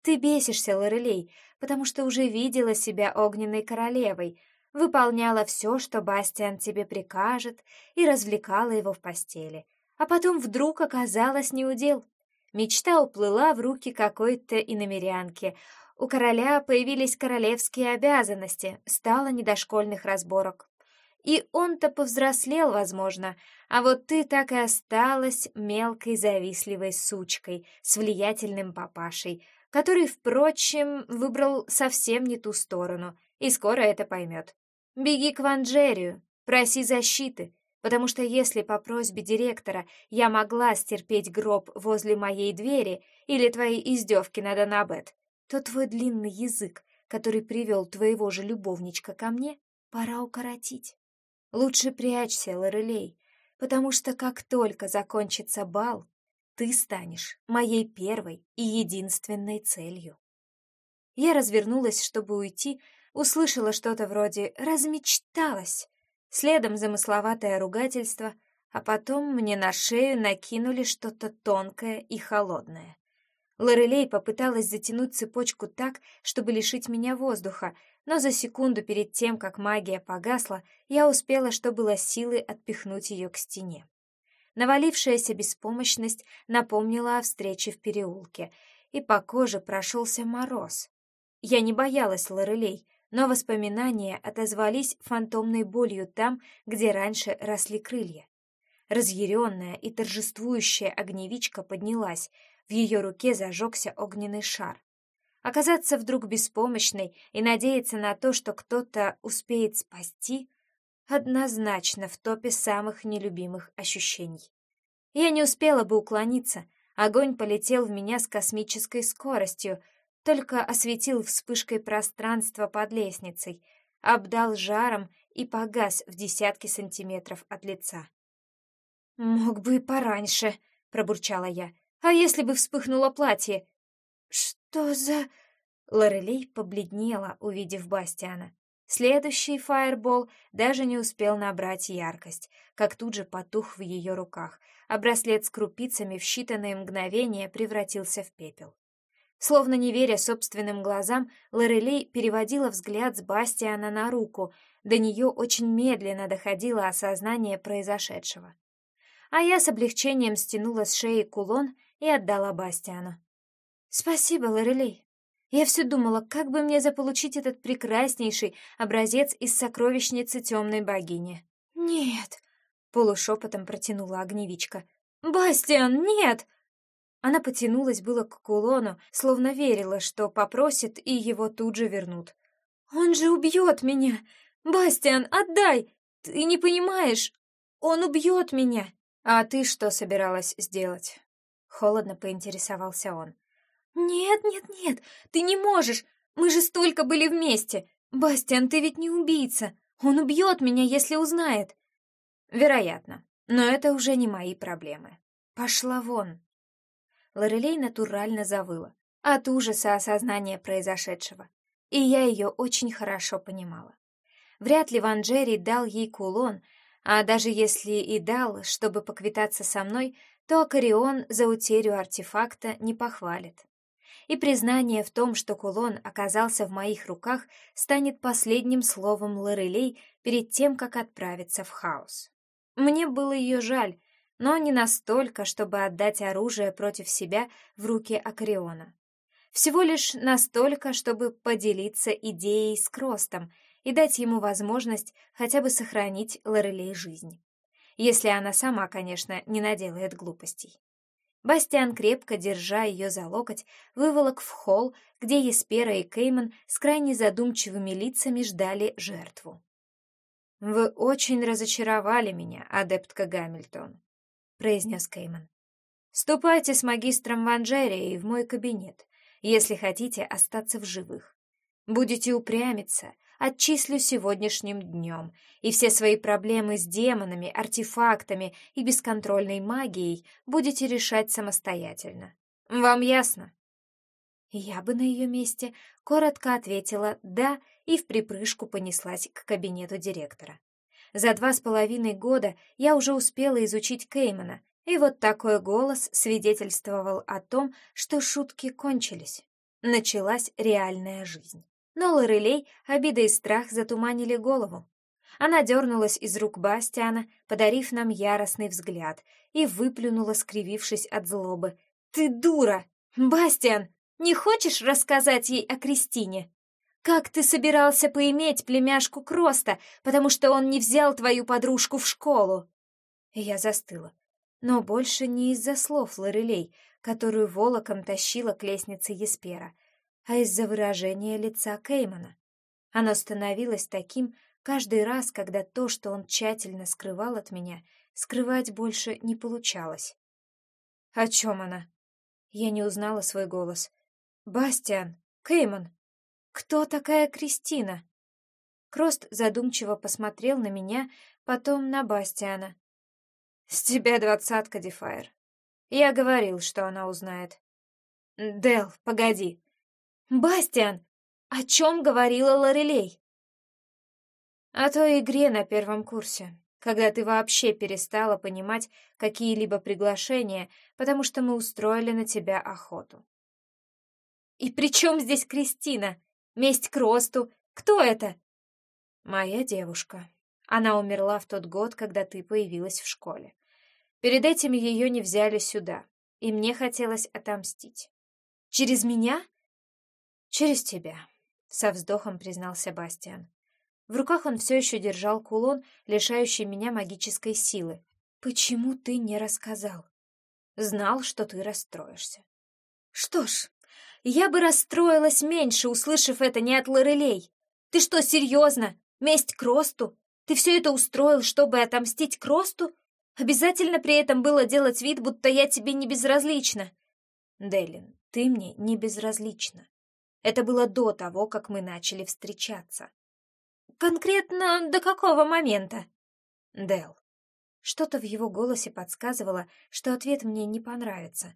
Ты бесишься, Лорелей, потому что уже видела себя огненной королевой, выполняла все, что Бастиан тебе прикажет, и развлекала его в постели. А потом вдруг оказалась неудел. Мечта уплыла в руки какой-то иномерянки. У короля появились королевские обязанности, стало не до школьных разборок. И он-то повзрослел, возможно, а вот ты так и осталась мелкой завистливой сучкой с влиятельным папашей — который, впрочем, выбрал совсем не ту сторону, и скоро это поймет. Беги к Ванджерию, проси защиты, потому что если по просьбе директора я могла стерпеть гроб возле моей двери или твои издевки над Анабет, то твой длинный язык который привел твоего же любовничка ко мне, пора укоротить. Лучше прячься, Лорелей, потому что как только закончится бал, ты станешь моей первой и единственной целью. Я развернулась, чтобы уйти, услышала что-то вроде «размечталась», следом замысловатое ругательство, а потом мне на шею накинули что-то тонкое и холодное. Лорелей попыталась затянуть цепочку так, чтобы лишить меня воздуха, но за секунду перед тем, как магия погасла, я успела, что было силы, отпихнуть ее к стене. Навалившаяся беспомощность напомнила о встрече в переулке, и по коже прошелся мороз. Я не боялась Лорелей, но воспоминания отозвались фантомной болью там, где раньше росли крылья. Разъяренная и торжествующая огневичка поднялась, в ее руке зажегся огненный шар. Оказаться вдруг беспомощной и надеяться на то, что кто-то успеет спасти, однозначно в топе самых нелюбимых ощущений. Я не успела бы уклониться, огонь полетел в меня с космической скоростью, только осветил вспышкой пространство под лестницей, обдал жаром и погас в десятки сантиметров от лица. «Мог бы и пораньше», — пробурчала я. А если бы вспыхнуло платье? Что за... Лорелей побледнела, увидев Бастиана. Следующий фаербол даже не успел набрать яркость, как тут же потух в ее руках, а браслет с крупицами в считанные мгновения превратился в пепел. Словно не веря собственным глазам, Лорелей переводила взгляд с Бастиана на руку, до нее очень медленно доходило осознание произошедшего. А я с облегчением стянула с шеи кулон и отдала Бастиану. «Спасибо, Лорелей. Я все думала, как бы мне заполучить этот прекраснейший образец из сокровищницы темной богини». «Нет», — полушепотом протянула огневичка. «Бастиан, нет!» Она потянулась было к кулону, словно верила, что попросит, и его тут же вернут. «Он же убьет меня! Бастиан, отдай! Ты не понимаешь? Он убьет меня!» «А ты что собиралась сделать?» Холодно поинтересовался он. «Нет, нет, нет, ты не можешь! Мы же столько были вместе! Бастиан, ты ведь не убийца! Он убьет меня, если узнает!» «Вероятно, но это уже не мои проблемы. Пошла вон!» Лорелей натурально завыла от ужаса осознания произошедшего, и я ее очень хорошо понимала. Вряд ли Ван Джерри дал ей кулон, а даже если и дал, чтобы поквитаться со мной, то Акарион за утерю артефакта не похвалит. И признание в том, что кулон оказался в моих руках, станет последним словом Лорелей перед тем, как отправиться в хаос. Мне было ее жаль, но не настолько, чтобы отдать оружие против себя в руки Акариона. Всего лишь настолько, чтобы поделиться идеей с Кростом и дать ему возможность хотя бы сохранить Лорелей жизнь если она сама, конечно, не наделает глупостей. Бастиан, крепко держа ее за локоть, выволок в холл, где Еспера и Кейман с крайне задумчивыми лицами ждали жертву. «Вы очень разочаровали меня, адептка Гамильтон», — произнес Кейман. «Ступайте с магистром Ванжерией в мой кабинет, если хотите остаться в живых. Будете упрямиться, отчислю сегодняшним днем, и все свои проблемы с демонами, артефактами и бесконтрольной магией будете решать самостоятельно. Вам ясно?» Я бы на ее месте коротко ответила «да» и в припрыжку понеслась к кабинету директора. За два с половиной года я уже успела изучить Кеймана, и вот такой голос свидетельствовал о том, что шутки кончились. Началась реальная жизнь. Но Лорелей обида и страх затуманили голову. Она дернулась из рук Бастиана, подарив нам яростный взгляд, и выплюнула, скривившись от злобы. «Ты дура! Бастиан, не хочешь рассказать ей о Кристине? Как ты собирался поиметь племяшку Кроста, потому что он не взял твою подружку в школу?» Я застыла, но больше не из-за слов Лорелей, которую волоком тащила к лестнице Еспера, а из-за выражения лица Кеймана. Оно становилось таким каждый раз, когда то, что он тщательно скрывал от меня, скрывать больше не получалось. «О чем она?» Я не узнала свой голос. «Бастиан! Кейман!» «Кто такая Кристина?» Крост задумчиво посмотрел на меня, потом на Бастиана. «С тебя двадцатка, Дефайр. Я говорил, что она узнает». «Дел, погоди». «Бастиан, о чем говорила Лорелей?» «О той игре на первом курсе, когда ты вообще перестала понимать какие-либо приглашения, потому что мы устроили на тебя охоту». «И при чем здесь Кристина? Месть к росту? Кто это?» «Моя девушка. Она умерла в тот год, когда ты появилась в школе. Перед этим ее не взяли сюда, и мне хотелось отомстить. Через меня? Через тебя, со вздохом признался Бастиан. В руках он все еще держал кулон, лишающий меня магической силы. Почему ты не рассказал? Знал, что ты расстроишься. Что ж, я бы расстроилась меньше, услышав это не от Лорелей. Ты что, серьезно? Месть Кросту? Ты все это устроил, чтобы отомстить Кросту? Обязательно при этом было делать вид, будто я тебе не безразлична. Делин, ты мне не безразлична. Это было до того, как мы начали встречаться. Конкретно до какого момента? Дел. Что-то в его голосе подсказывало, что ответ мне не понравится.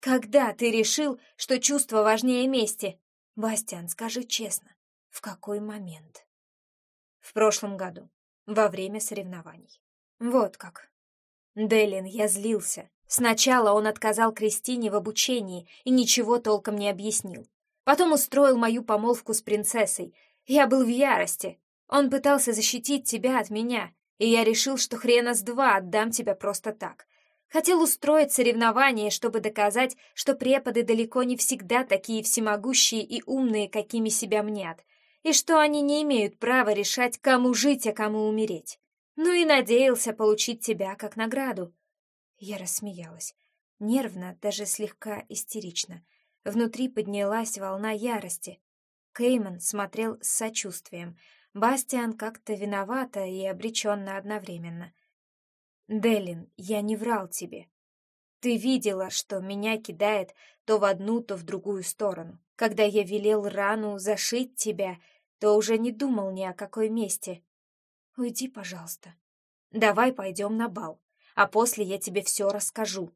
Когда ты решил, что чувство важнее мести? Бастиан, скажи честно, в какой момент? В прошлом году, во время соревнований. Вот как. Делин, я злился. Сначала он отказал Кристине в обучении и ничего толком не объяснил. Потом устроил мою помолвку с принцессой. Я был в ярости. Он пытался защитить тебя от меня, и я решил, что хрена с два отдам тебя просто так. Хотел устроить соревнование, чтобы доказать, что преподы далеко не всегда такие всемогущие и умные, какими себя мнят, и что они не имеют права решать, кому жить, а кому умереть. Ну и надеялся получить тебя как награду. Я рассмеялась. Нервно, даже слегка истерично. Внутри поднялась волна ярости. Кейман смотрел с сочувствием. Бастиан как-то виновато и обреченно одновременно. «Делин, я не врал тебе. Ты видела, что меня кидает то в одну, то в другую сторону. Когда я велел рану зашить тебя, то уже не думал ни о какой мести. Уйди, пожалуйста. Давай пойдем на бал, а после я тебе все расскажу.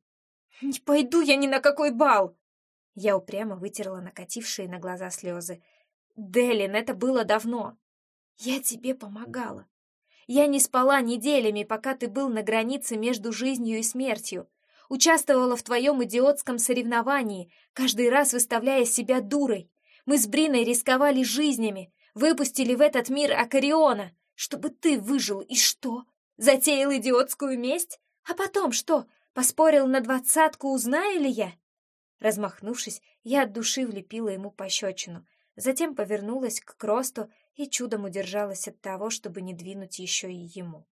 Не пойду я ни на какой бал! Я упрямо вытерла накатившие на глаза слезы. Делин, это было давно. Я тебе помогала. Я не спала неделями, пока ты был на границе между жизнью и смертью. Участвовала в твоем идиотском соревновании, каждый раз выставляя себя дурой. Мы с Бриной рисковали жизнями, выпустили в этот мир Акариона, чтобы ты выжил, и что? Затеял идиотскую месть? А потом что, поспорил на двадцатку, узнаю ли я? Размахнувшись, я от души влепила ему пощечину, затем повернулась к Кросту и чудом удержалась от того, чтобы не двинуть еще и ему.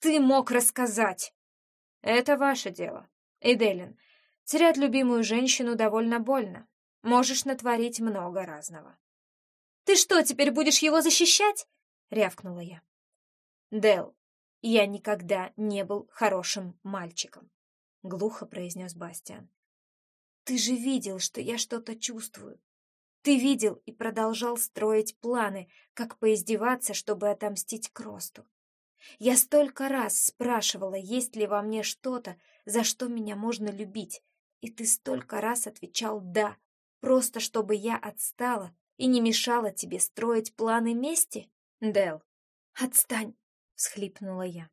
«Ты мог рассказать!» «Это ваше дело. Эделин, терять любимую женщину довольно больно. Можешь натворить много разного». «Ты что, теперь будешь его защищать?» — рявкнула я. Дел, я никогда не был хорошим мальчиком», — глухо произнес Бастиан. «Ты же видел, что я что-то чувствую. Ты видел и продолжал строить планы, как поиздеваться, чтобы отомстить Кросту. Я столько раз спрашивала, есть ли во мне что-то, за что меня можно любить, и ты столько раз отвечал «да», просто чтобы я отстала и не мешала тебе строить планы мести? Дел, отстань, всхлипнула я.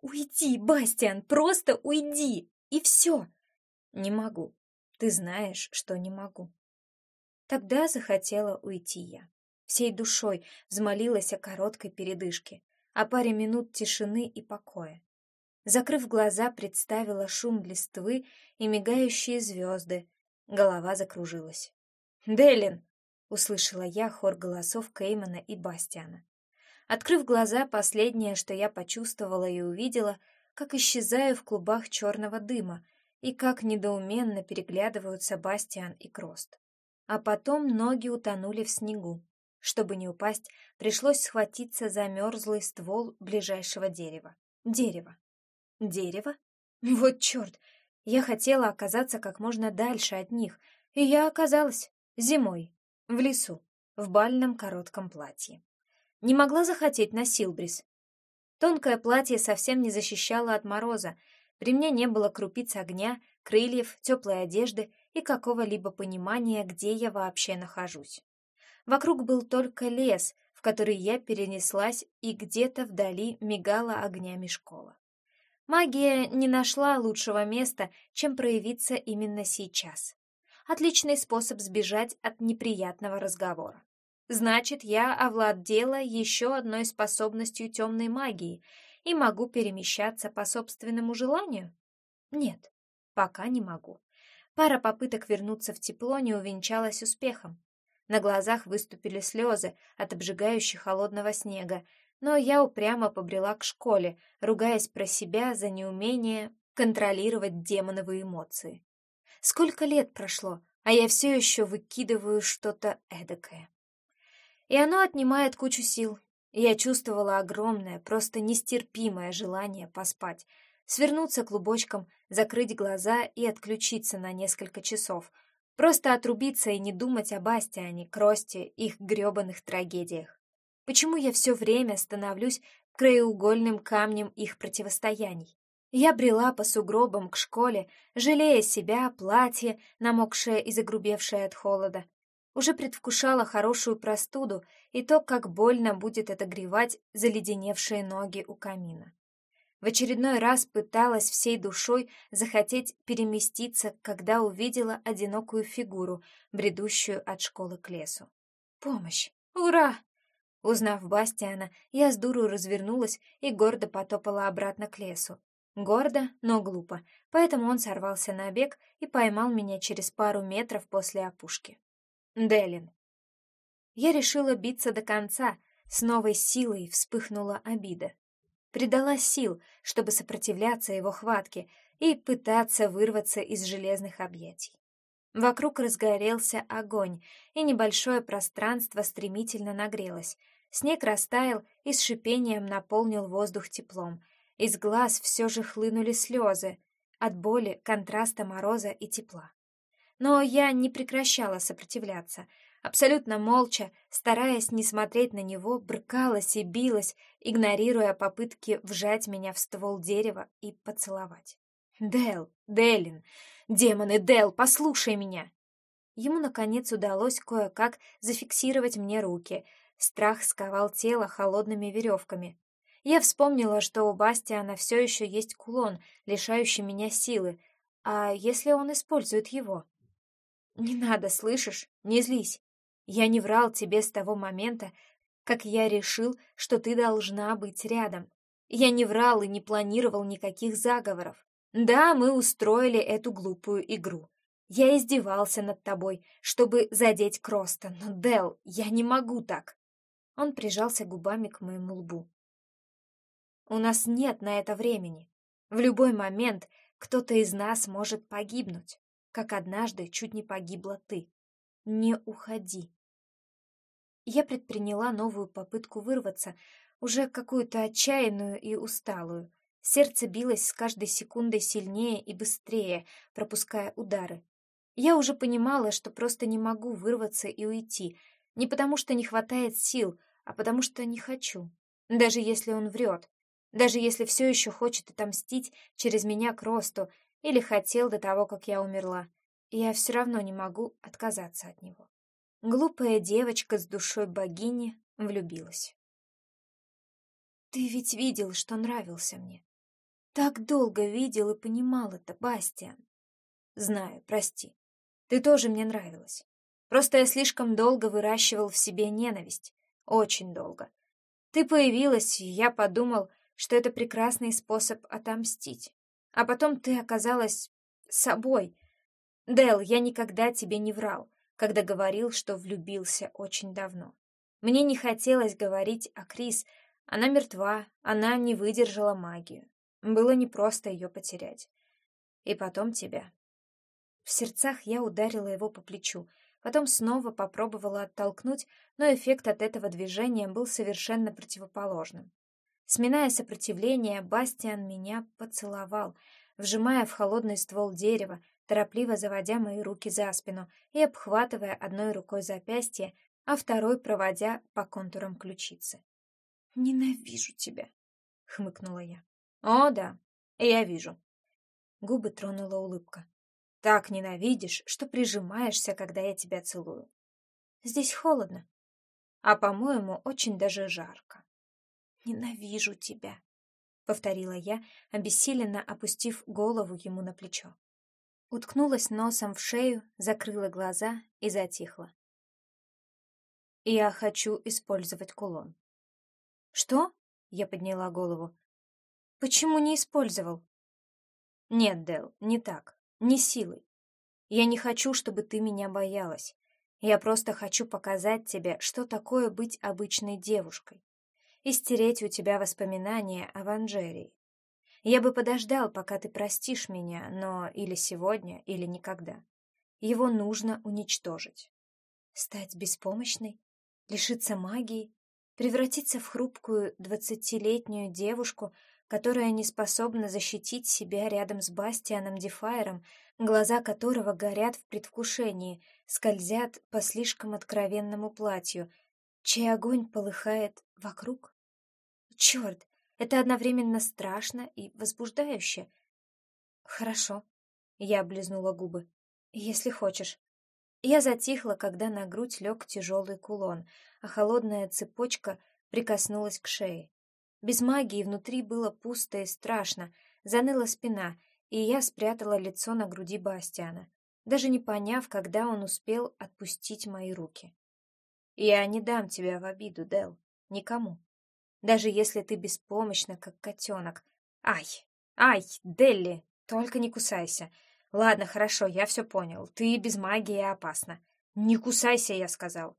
Уйди, Бастиан, просто уйди, и все. Не могу. Ты знаешь, что не могу. Тогда захотела уйти я. Всей душой взмолилась о короткой передышке, о паре минут тишины и покоя. Закрыв глаза, представила шум листвы и мигающие звезды. Голова закружилась. «Делин!» — услышала я хор голосов Кеймана и Бастиана. Открыв глаза, последнее, что я почувствовала и увидела, как исчезаю в клубах черного дыма и как недоуменно переглядываются Бастиан и Крост. А потом ноги утонули в снегу. Чтобы не упасть, пришлось схватиться за мерзлый ствол ближайшего дерева. Дерево. Дерево? Вот черт! Я хотела оказаться как можно дальше от них, и я оказалась зимой в лесу. в бальном коротком платье. Не могла захотеть на Силбрис. Тонкое платье совсем не защищало от мороза, при мне не было крупиц огня, крыльев, теплой одежды и какого-либо понимания, где я вообще нахожусь. Вокруг был только лес, в который я перенеслась, и где-то вдали мигала огнями школа. Магия не нашла лучшего места, чем проявиться именно сейчас. Отличный способ сбежать от неприятного разговора. Значит, я овладела еще одной способностью темной магии и могу перемещаться по собственному желанию? Нет, пока не могу. Пара попыток вернуться в тепло не увенчалась успехом. На глазах выступили слезы от обжигающей холодного снега, но я упрямо побрела к школе, ругаясь про себя за неумение контролировать демоновые эмоции. Сколько лет прошло, а я все еще выкидываю что-то эдакое. И оно отнимает кучу сил. Я чувствовала огромное, просто нестерпимое желание поспать, свернуться клубочком, закрыть глаза и отключиться на несколько часов, просто отрубиться и не думать о Бастиане, Кросте, их грёбаных трагедиях. Почему я все время становлюсь краеугольным камнем их противостояний? Я брела по сугробам к школе, жалея себя, платье, намокшее и загрубевшее от холода. Уже предвкушала хорошую простуду и то, как больно будет отогревать заледеневшие ноги у камина. В очередной раз пыталась всей душой захотеть переместиться, когда увидела одинокую фигуру, бредущую от школы к лесу. Помощь! Ура! Узнав Бастиана, я с дуру развернулась и гордо потопала обратно к лесу. Гордо, но глупо, поэтому он сорвался на бег и поймал меня через пару метров после опушки. Делин. Я решила биться до конца, с новой силой вспыхнула обида. Придала сил, чтобы сопротивляться его хватке и пытаться вырваться из железных объятий. Вокруг разгорелся огонь, и небольшое пространство стремительно нагрелось, Снег растаял и с шипением наполнил воздух теплом. Из глаз все же хлынули слезы от боли, контраста мороза и тепла. Но я не прекращала сопротивляться. Абсолютно молча, стараясь не смотреть на него, брыкалась и билась, игнорируя попытки вжать меня в ствол дерева и поцеловать. «Дел, Делин, демоны, Дел, послушай меня!» Ему, наконец, удалось кое-как зафиксировать мне руки — Страх сковал тело холодными веревками. Я вспомнила, что у Бастиана все еще есть кулон, лишающий меня силы. А если он использует его? Не надо, слышишь? Не злись. Я не врал тебе с того момента, как я решил, что ты должна быть рядом. Я не врал и не планировал никаких заговоров. Да, мы устроили эту глупую игру. Я издевался над тобой, чтобы задеть Кроста, но, Дел, я не могу так. Он прижался губами к моему лбу. «У нас нет на это времени. В любой момент кто-то из нас может погибнуть, как однажды чуть не погибла ты. Не уходи». Я предприняла новую попытку вырваться, уже какую-то отчаянную и усталую. Сердце билось с каждой секундой сильнее и быстрее, пропуская удары. Я уже понимала, что просто не могу вырваться и уйти, не потому что не хватает сил, а потому что не хочу. Даже если он врет. Даже если все еще хочет отомстить через меня к росту или хотел до того, как я умерла. Я все равно не могу отказаться от него. Глупая девочка с душой богини влюбилась. Ты ведь видел, что нравился мне. Так долго видел и понимал это, Бастиан. Знаю, прости. Ты тоже мне нравилась. Просто я слишком долго выращивал в себе ненависть. Очень долго. Ты появилась, и я подумал, что это прекрасный способ отомстить. А потом ты оказалась собой. Дэл, я никогда тебе не врал, когда говорил, что влюбился очень давно. Мне не хотелось говорить о Крис. Она мертва, она не выдержала магию. Было непросто ее потерять. И потом тебя. В сердцах я ударила его по плечу — Потом снова попробовала оттолкнуть, но эффект от этого движения был совершенно противоположным. Сминая сопротивление, Бастиан меня поцеловал, вжимая в холодный ствол дерева, торопливо заводя мои руки за спину и обхватывая одной рукой запястье, а второй проводя по контурам ключицы. «Ненавижу тебя», — хмыкнула я. «О, да, я вижу». Губы тронула улыбка. «Так ненавидишь, что прижимаешься, когда я тебя целую. Здесь холодно, а, по-моему, очень даже жарко». «Ненавижу тебя», — повторила я, обессиленно опустив голову ему на плечо. Уткнулась носом в шею, закрыла глаза и затихла. «Я хочу использовать кулон». «Что?» — я подняла голову. «Почему не использовал?» «Нет, Дел, не так. Не силой. Я не хочу, чтобы ты меня боялась. Я просто хочу показать тебе, что такое быть обычной девушкой. И стереть у тебя воспоминания о Ванжерии. Я бы подождал, пока ты простишь меня, но или сегодня, или никогда. Его нужно уничтожить. Стать беспомощной? Лишиться магии? Превратиться в хрупкую двадцатилетнюю девушку, которая не способна защитить себя рядом с Бастианом Дефайером, глаза которого горят в предвкушении, скользят по слишком откровенному платью, чей огонь полыхает вокруг? Черт, это одновременно страшно и возбуждающе. Хорошо. Я облизнула губы. Если хочешь. Я затихла, когда на грудь лег тяжелый кулон, а холодная цепочка прикоснулась к шее. Без магии внутри было пусто и страшно, заныла спина, и я спрятала лицо на груди Бастиана, даже не поняв, когда он успел отпустить мои руки. «Я не дам тебя в обиду, Дел, никому», даже если ты беспомощна, как котенок. Ай, ай, Делли, только не кусайся. Ладно, хорошо, я все понял. Ты без магии опасна. Не кусайся, я сказал.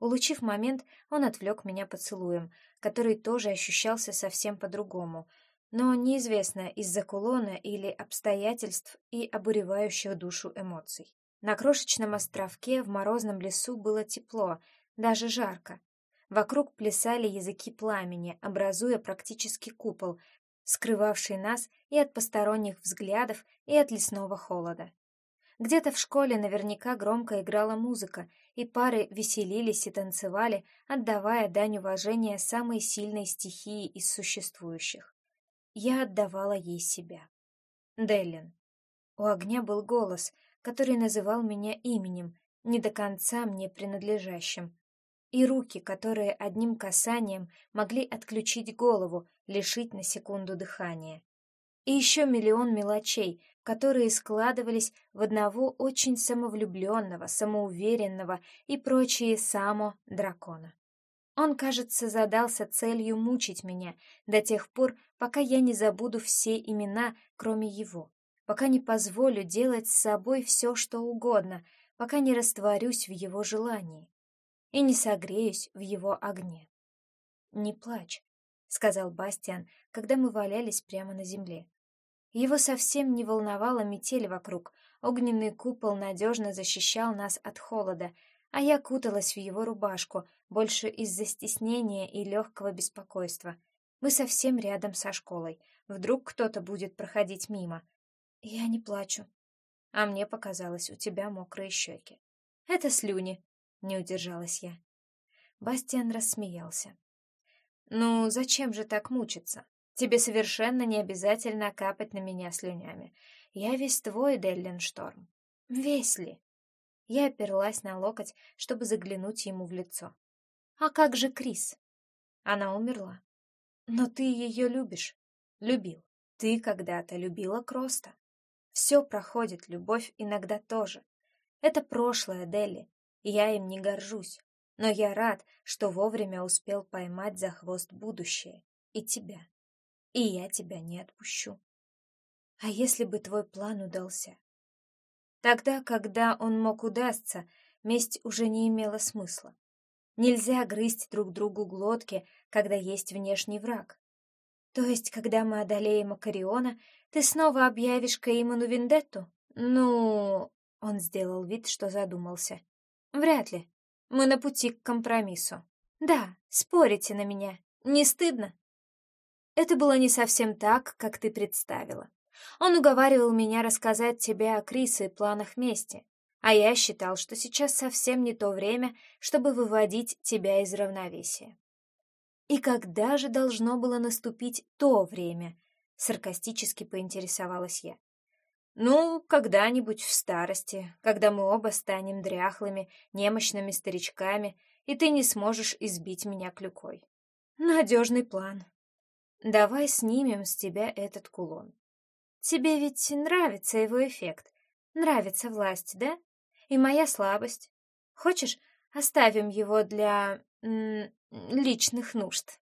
Улучив момент, он отвлек меня поцелуем, который тоже ощущался совсем по-другому, но неизвестно из-за кулона или обстоятельств и обуревающих душу эмоций. На крошечном островке в морозном лесу было тепло, даже жарко, Вокруг плясали языки пламени, образуя практически купол, скрывавший нас и от посторонних взглядов, и от лесного холода. Где-то в школе наверняка громко играла музыка, и пары веселились и танцевали, отдавая дань уважения самой сильной стихии из существующих. Я отдавала ей себя. Деллин. У огня был голос, который называл меня именем, не до конца мне принадлежащим, и руки, которые одним касанием могли отключить голову, лишить на секунду дыхания. И еще миллион мелочей, которые складывались в одного очень самовлюбленного, самоуверенного и прочие само-дракона. Он, кажется, задался целью мучить меня до тех пор, пока я не забуду все имена, кроме его, пока не позволю делать с собой все, что угодно, пока не растворюсь в его желании и не согреюсь в его огне. «Не плачь», — сказал Бастиан, когда мы валялись прямо на земле. Его совсем не волновала метель вокруг, огненный купол надежно защищал нас от холода, а я куталась в его рубашку, больше из-за стеснения и легкого беспокойства. Мы совсем рядом со школой. Вдруг кто-то будет проходить мимо. Я не плачу. А мне показалось, у тебя мокрые щеки. Это слюни, не удержалась я. Бастиан рассмеялся. «Ну, зачем же так мучиться? Тебе совершенно не обязательно капать на меня слюнями. Я весь твой, Делленшторм. Весь ли?» Я оперлась на локоть, чтобы заглянуть ему в лицо. «А как же Крис?» Она умерла. «Но ты ее любишь. Любил. Ты когда-то любила Кроста. Все проходит, любовь иногда тоже. Это прошлое, Делли. Я им не горжусь, но я рад, что вовремя успел поймать за хвост будущее и тебя. И я тебя не отпущу. А если бы твой план удался? Тогда, когда он мог удастся, месть уже не имела смысла. Нельзя грызть друг другу глотки, когда есть внешний враг. То есть, когда мы одолеем Акариона, ты снова объявишь Каиману Вендетту? Ну... Он сделал вид, что задумался. Вряд ли. Мы на пути к компромиссу. Да, спорите на меня. Не стыдно? Это было не совсем так, как ты представила. Он уговаривал меня рассказать тебе о Крисе и планах мести. А я считал, что сейчас совсем не то время, чтобы выводить тебя из равновесия. И когда же должно было наступить то время? Саркастически поинтересовалась я. Ну, когда-нибудь в старости, когда мы оба станем дряхлыми, немощными старичками, и ты не сможешь избить меня клюкой. Надежный план. Давай снимем с тебя этот кулон. Тебе ведь нравится его эффект, нравится власть, да? и моя слабость. Хочешь, оставим его для... Личных нужд?»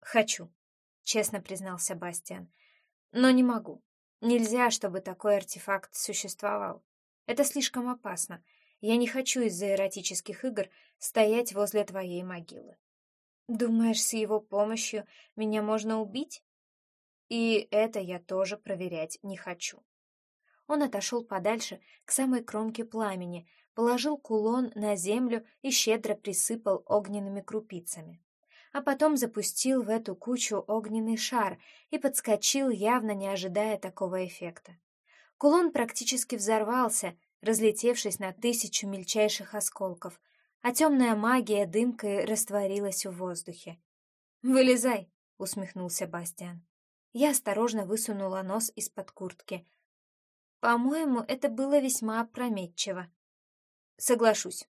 «Хочу», — честно признался Бастиан. «Но не могу. Нельзя, чтобы такой артефакт существовал. Это слишком опасно. Я не хочу из-за эротических игр стоять возле твоей могилы. Думаешь, с его помощью меня можно убить? И это я тоже проверять не хочу. Он отошел подальше, к самой кромке пламени, положил кулон на землю и щедро присыпал огненными крупицами. А потом запустил в эту кучу огненный шар и подскочил, явно не ожидая такого эффекта. Кулон практически взорвался, разлетевшись на тысячу мельчайших осколков, а темная магия дымкой растворилась в воздухе. «Вылезай!» — усмехнулся Бастиан. Я осторожно высунула нос из-под куртки, по-моему, это было весьма опрометчиво. Соглашусь.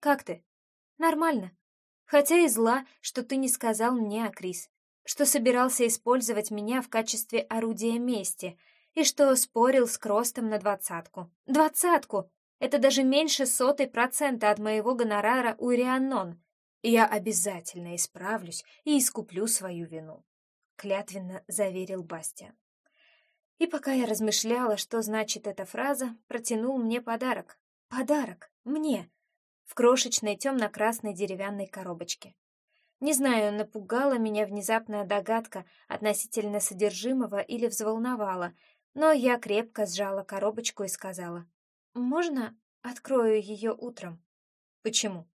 Как ты? Нормально. Хотя и зла, что ты не сказал мне о Крис, что собирался использовать меня в качестве орудия мести и что спорил с Кростом на двадцатку. Двадцатку! Это даже меньше сотой процента от моего гонорара у Рианнон. Я обязательно исправлюсь и искуплю свою вину, клятвенно заверил Бастиан. И пока я размышляла, что значит эта фраза, протянул мне подарок. Подарок! Мне! В крошечной темно-красной деревянной коробочке. Не знаю, напугала меня внезапная догадка относительно содержимого или взволновала, но я крепко сжала коробочку и сказала, «Можно открою ее утром?» «Почему?»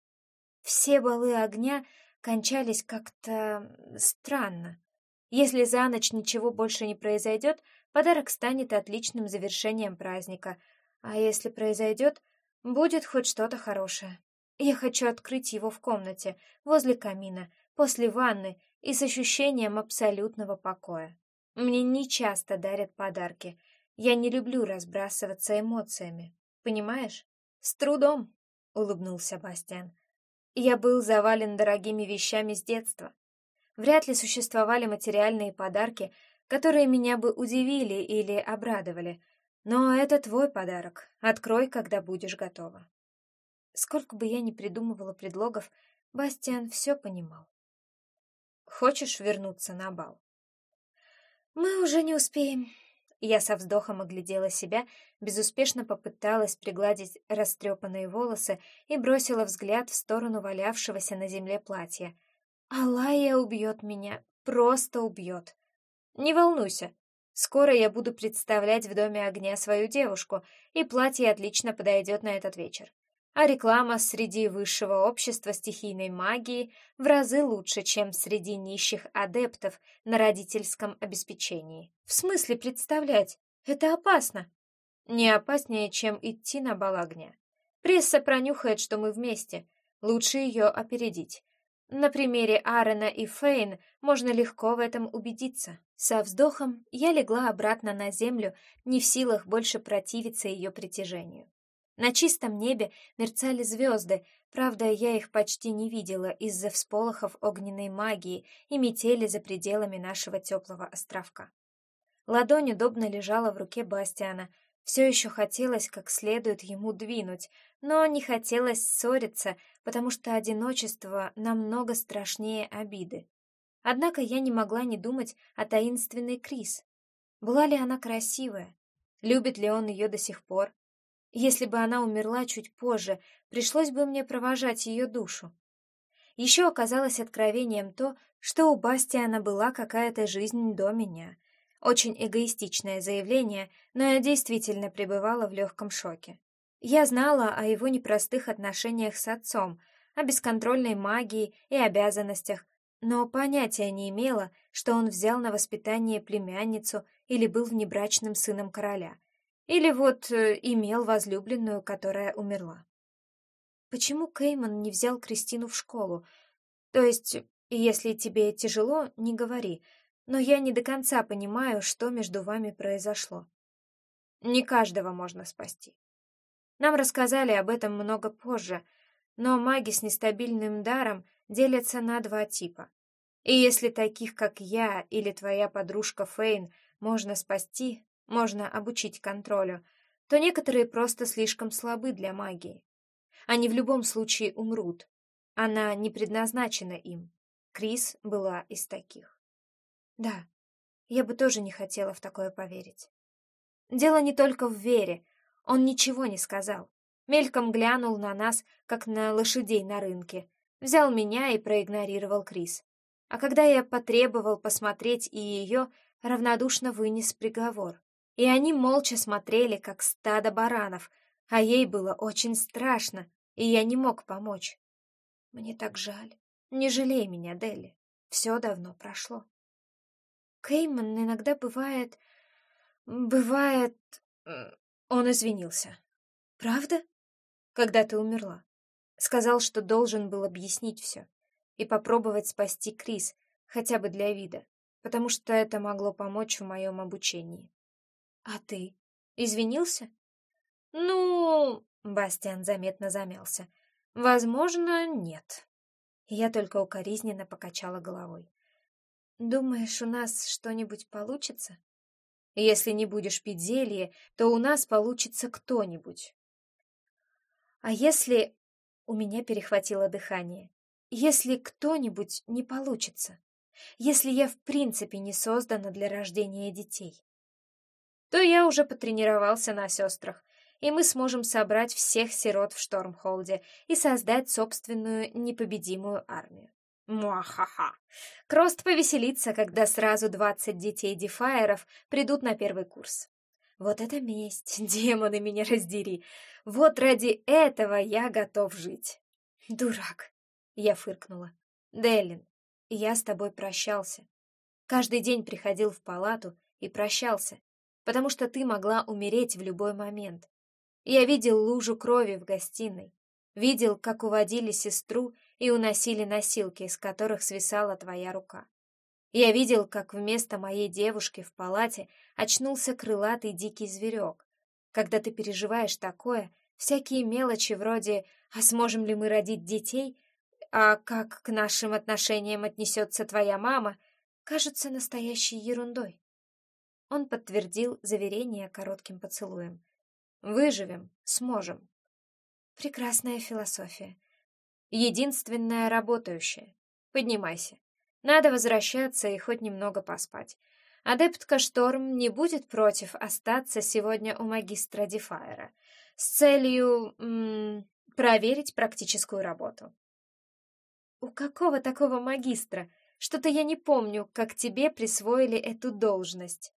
Все балы огня кончались как-то странно. Если за ночь ничего больше не произойдет, Подарок станет отличным завершением праздника. А если произойдет, будет хоть что-то хорошее. Я хочу открыть его в комнате, возле камина, после ванны и с ощущением абсолютного покоя. Мне не часто дарят подарки. Я не люблю разбрасываться эмоциями. Понимаешь? С трудом, улыбнулся Бастиан. Я был завален дорогими вещами с детства. Вряд ли существовали материальные подарки, которые меня бы удивили или обрадовали. Но это твой подарок. Открой, когда будешь готова. Сколько бы я ни придумывала предлогов, Бастиан все понимал. Хочешь вернуться на бал? Мы уже не успеем. Я со вздохом оглядела себя, безуспешно попыталась пригладить растрепанные волосы и бросила взгляд в сторону валявшегося на земле платья. Алая убьет меня, просто убьет. Не волнуйся. Скоро я буду представлять в Доме огня свою девушку, и платье отлично подойдет на этот вечер. А реклама среди высшего общества стихийной магии в разы лучше, чем среди нищих адептов на родительском обеспечении. В смысле представлять? Это опасно. Не опаснее, чем идти на бал огня. Пресса пронюхает, что мы вместе. Лучше ее опередить. На примере Аарона и Фейн можно легко в этом убедиться. Со вздохом я легла обратно на землю, не в силах больше противиться ее притяжению. На чистом небе мерцали звезды, правда, я их почти не видела из-за всполохов огненной магии и метели за пределами нашего теплого островка. Ладонь удобно лежала в руке Бастиана, все еще хотелось как следует ему двинуть, но не хотелось ссориться, потому что одиночество намного страшнее обиды. Однако я не могла не думать о таинственной Крис. Была ли она красивая? Любит ли он ее до сих пор? Если бы она умерла чуть позже, пришлось бы мне провожать ее душу. Еще оказалось откровением то, что у Бастиана была какая-то жизнь до меня — очень эгоистичное заявление, но я действительно пребывала в легком шоке. Я знала о его непростых отношениях с отцом, о бесконтрольной магии и обязанностях, но понятия не имела, что он взял на воспитание племянницу или был внебрачным сыном короля. Или вот э, имел возлюбленную, которая умерла. Почему Кейман не взял Кристину в школу? То есть, если тебе тяжело, не говори, но я не до конца понимаю, что между вами произошло. Не каждого можно спасти. Нам рассказали об этом много позже, но маги с нестабильным даром делятся на два типа. И если таких, как я или твоя подружка Фейн, можно спасти, можно обучить контролю, то некоторые просто слишком слабы для магии. Они в любом случае умрут. Она не предназначена им. Крис была из таких. Да, я бы тоже не хотела в такое поверить. Дело не только в вере. Он ничего не сказал. Мельком глянул на нас, как на лошадей на рынке. Взял меня и проигнорировал Крис. А когда я потребовал посмотреть и ее, равнодушно вынес приговор. И они молча смотрели, как стадо баранов, а ей было очень страшно, и я не мог помочь. Мне так жаль. Не жалей меня, Дели. Все давно прошло. Кейман иногда бывает... Бывает... Он извинился. Правда? Когда ты умерла. Сказал, что должен был объяснить все и попробовать спасти Крис, хотя бы для вида, потому что это могло помочь в моем обучении. А ты? Извинился? Ну, Бастиан заметно замялся. Возможно, нет. Я только укоризненно покачала головой. Думаешь, у нас что-нибудь получится? Если не будешь пить зелье, то у нас получится кто-нибудь. А если... У меня перехватило дыхание. Если кто-нибудь не получится? Если я в принципе не создана для рождения детей? То я уже потренировался на сестрах, и мы сможем собрать всех сирот в Штормхолде и создать собственную непобедимую армию. Муахаха! Крост повеселится, когда сразу двадцать детей Дефайеров придут на первый курс. Вот это месть, демоны меня раздери! Вот ради этого я готов жить. Дурак! Я фыркнула. Деллин, я с тобой прощался. Каждый день приходил в палату и прощался, потому что ты могла умереть в любой момент. Я видел лужу крови в гостиной, видел, как уводили сестру и уносили носилки, из которых свисала твоя рука. Я видел, как вместо моей девушки в палате очнулся крылатый дикий зверек. Когда ты переживаешь такое, всякие мелочи вроде «а сможем ли мы родить детей?» «а как к нашим отношениям отнесется твоя мама?» кажутся настоящей ерундой. Он подтвердил заверение коротким поцелуем. Выживем, сможем. Прекрасная философия. Единственная работающая. Поднимайся. Надо возвращаться и хоть немного поспать. Адептка Шторм не будет против остаться сегодня у магистра Дефайера с целью м -м, проверить практическую работу. У какого такого магистра? Что-то я не помню, как тебе присвоили эту должность.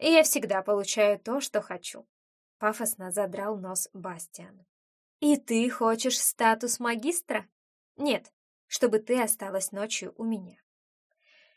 И я всегда получаю то, что хочу. Пафосно задрал нос Бастиан. «И ты хочешь статус магистра?» «Нет, чтобы ты осталась ночью у меня».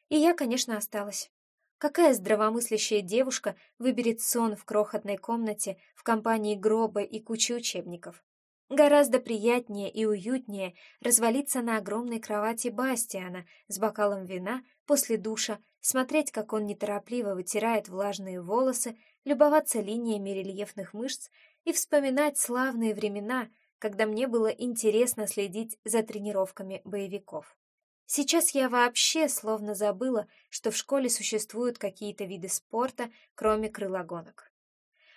И я, конечно, осталась. Какая здравомыслящая девушка выберет сон в крохотной комнате в компании гроба и кучи учебников? Гораздо приятнее и уютнее развалиться на огромной кровати Бастиана с бокалом вина после душа, смотреть, как он неторопливо вытирает влажные волосы, любоваться линиями рельефных мышц и вспоминать славные времена, когда мне было интересно следить за тренировками боевиков. Сейчас я вообще словно забыла, что в школе существуют какие-то виды спорта, кроме крылогонок.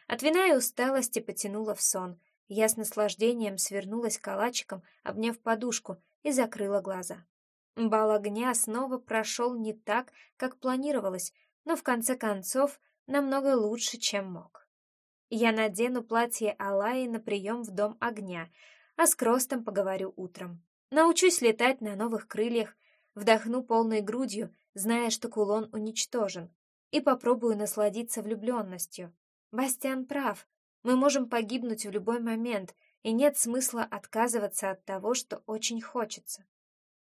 От вина и усталости потянула в сон — я с наслаждением свернулась калачиком, обняв подушку, и закрыла глаза. Бал огня снова прошел не так, как планировалось, но в конце концов намного лучше, чем мог. Я надену платье Алаи на прием в дом огня, а с Кростом поговорю утром. Научусь летать на новых крыльях, вдохну полной грудью, зная, что кулон уничтожен, и попробую насладиться влюбленностью. Бастиан прав, мы можем погибнуть в любой момент, и нет смысла отказываться от того, что очень хочется.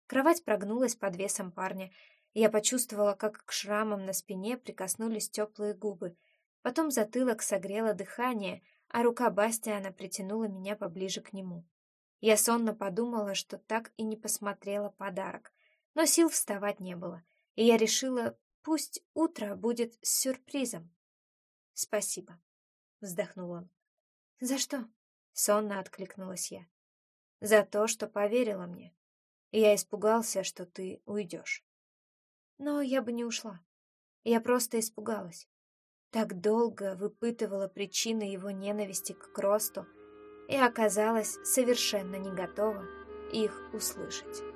Кровать прогнулась под весом парня. Я почувствовала, как к шрамам на спине прикоснулись теплые губы. Потом затылок согрело дыхание, а рука Бастиана притянула меня поближе к нему. Я сонно подумала, что так и не посмотрела подарок, но сил вставать не было, и я решила, пусть утро будет с сюрпризом. «Спасибо», — вздохнул он. «За что?» — сонно откликнулась я. «За то, что поверила мне. Я испугался, что ты уйдешь». Но я бы не ушла. Я просто испугалась. Так долго выпытывала причины его ненависти к Кросту и оказалась совершенно не готова их услышать.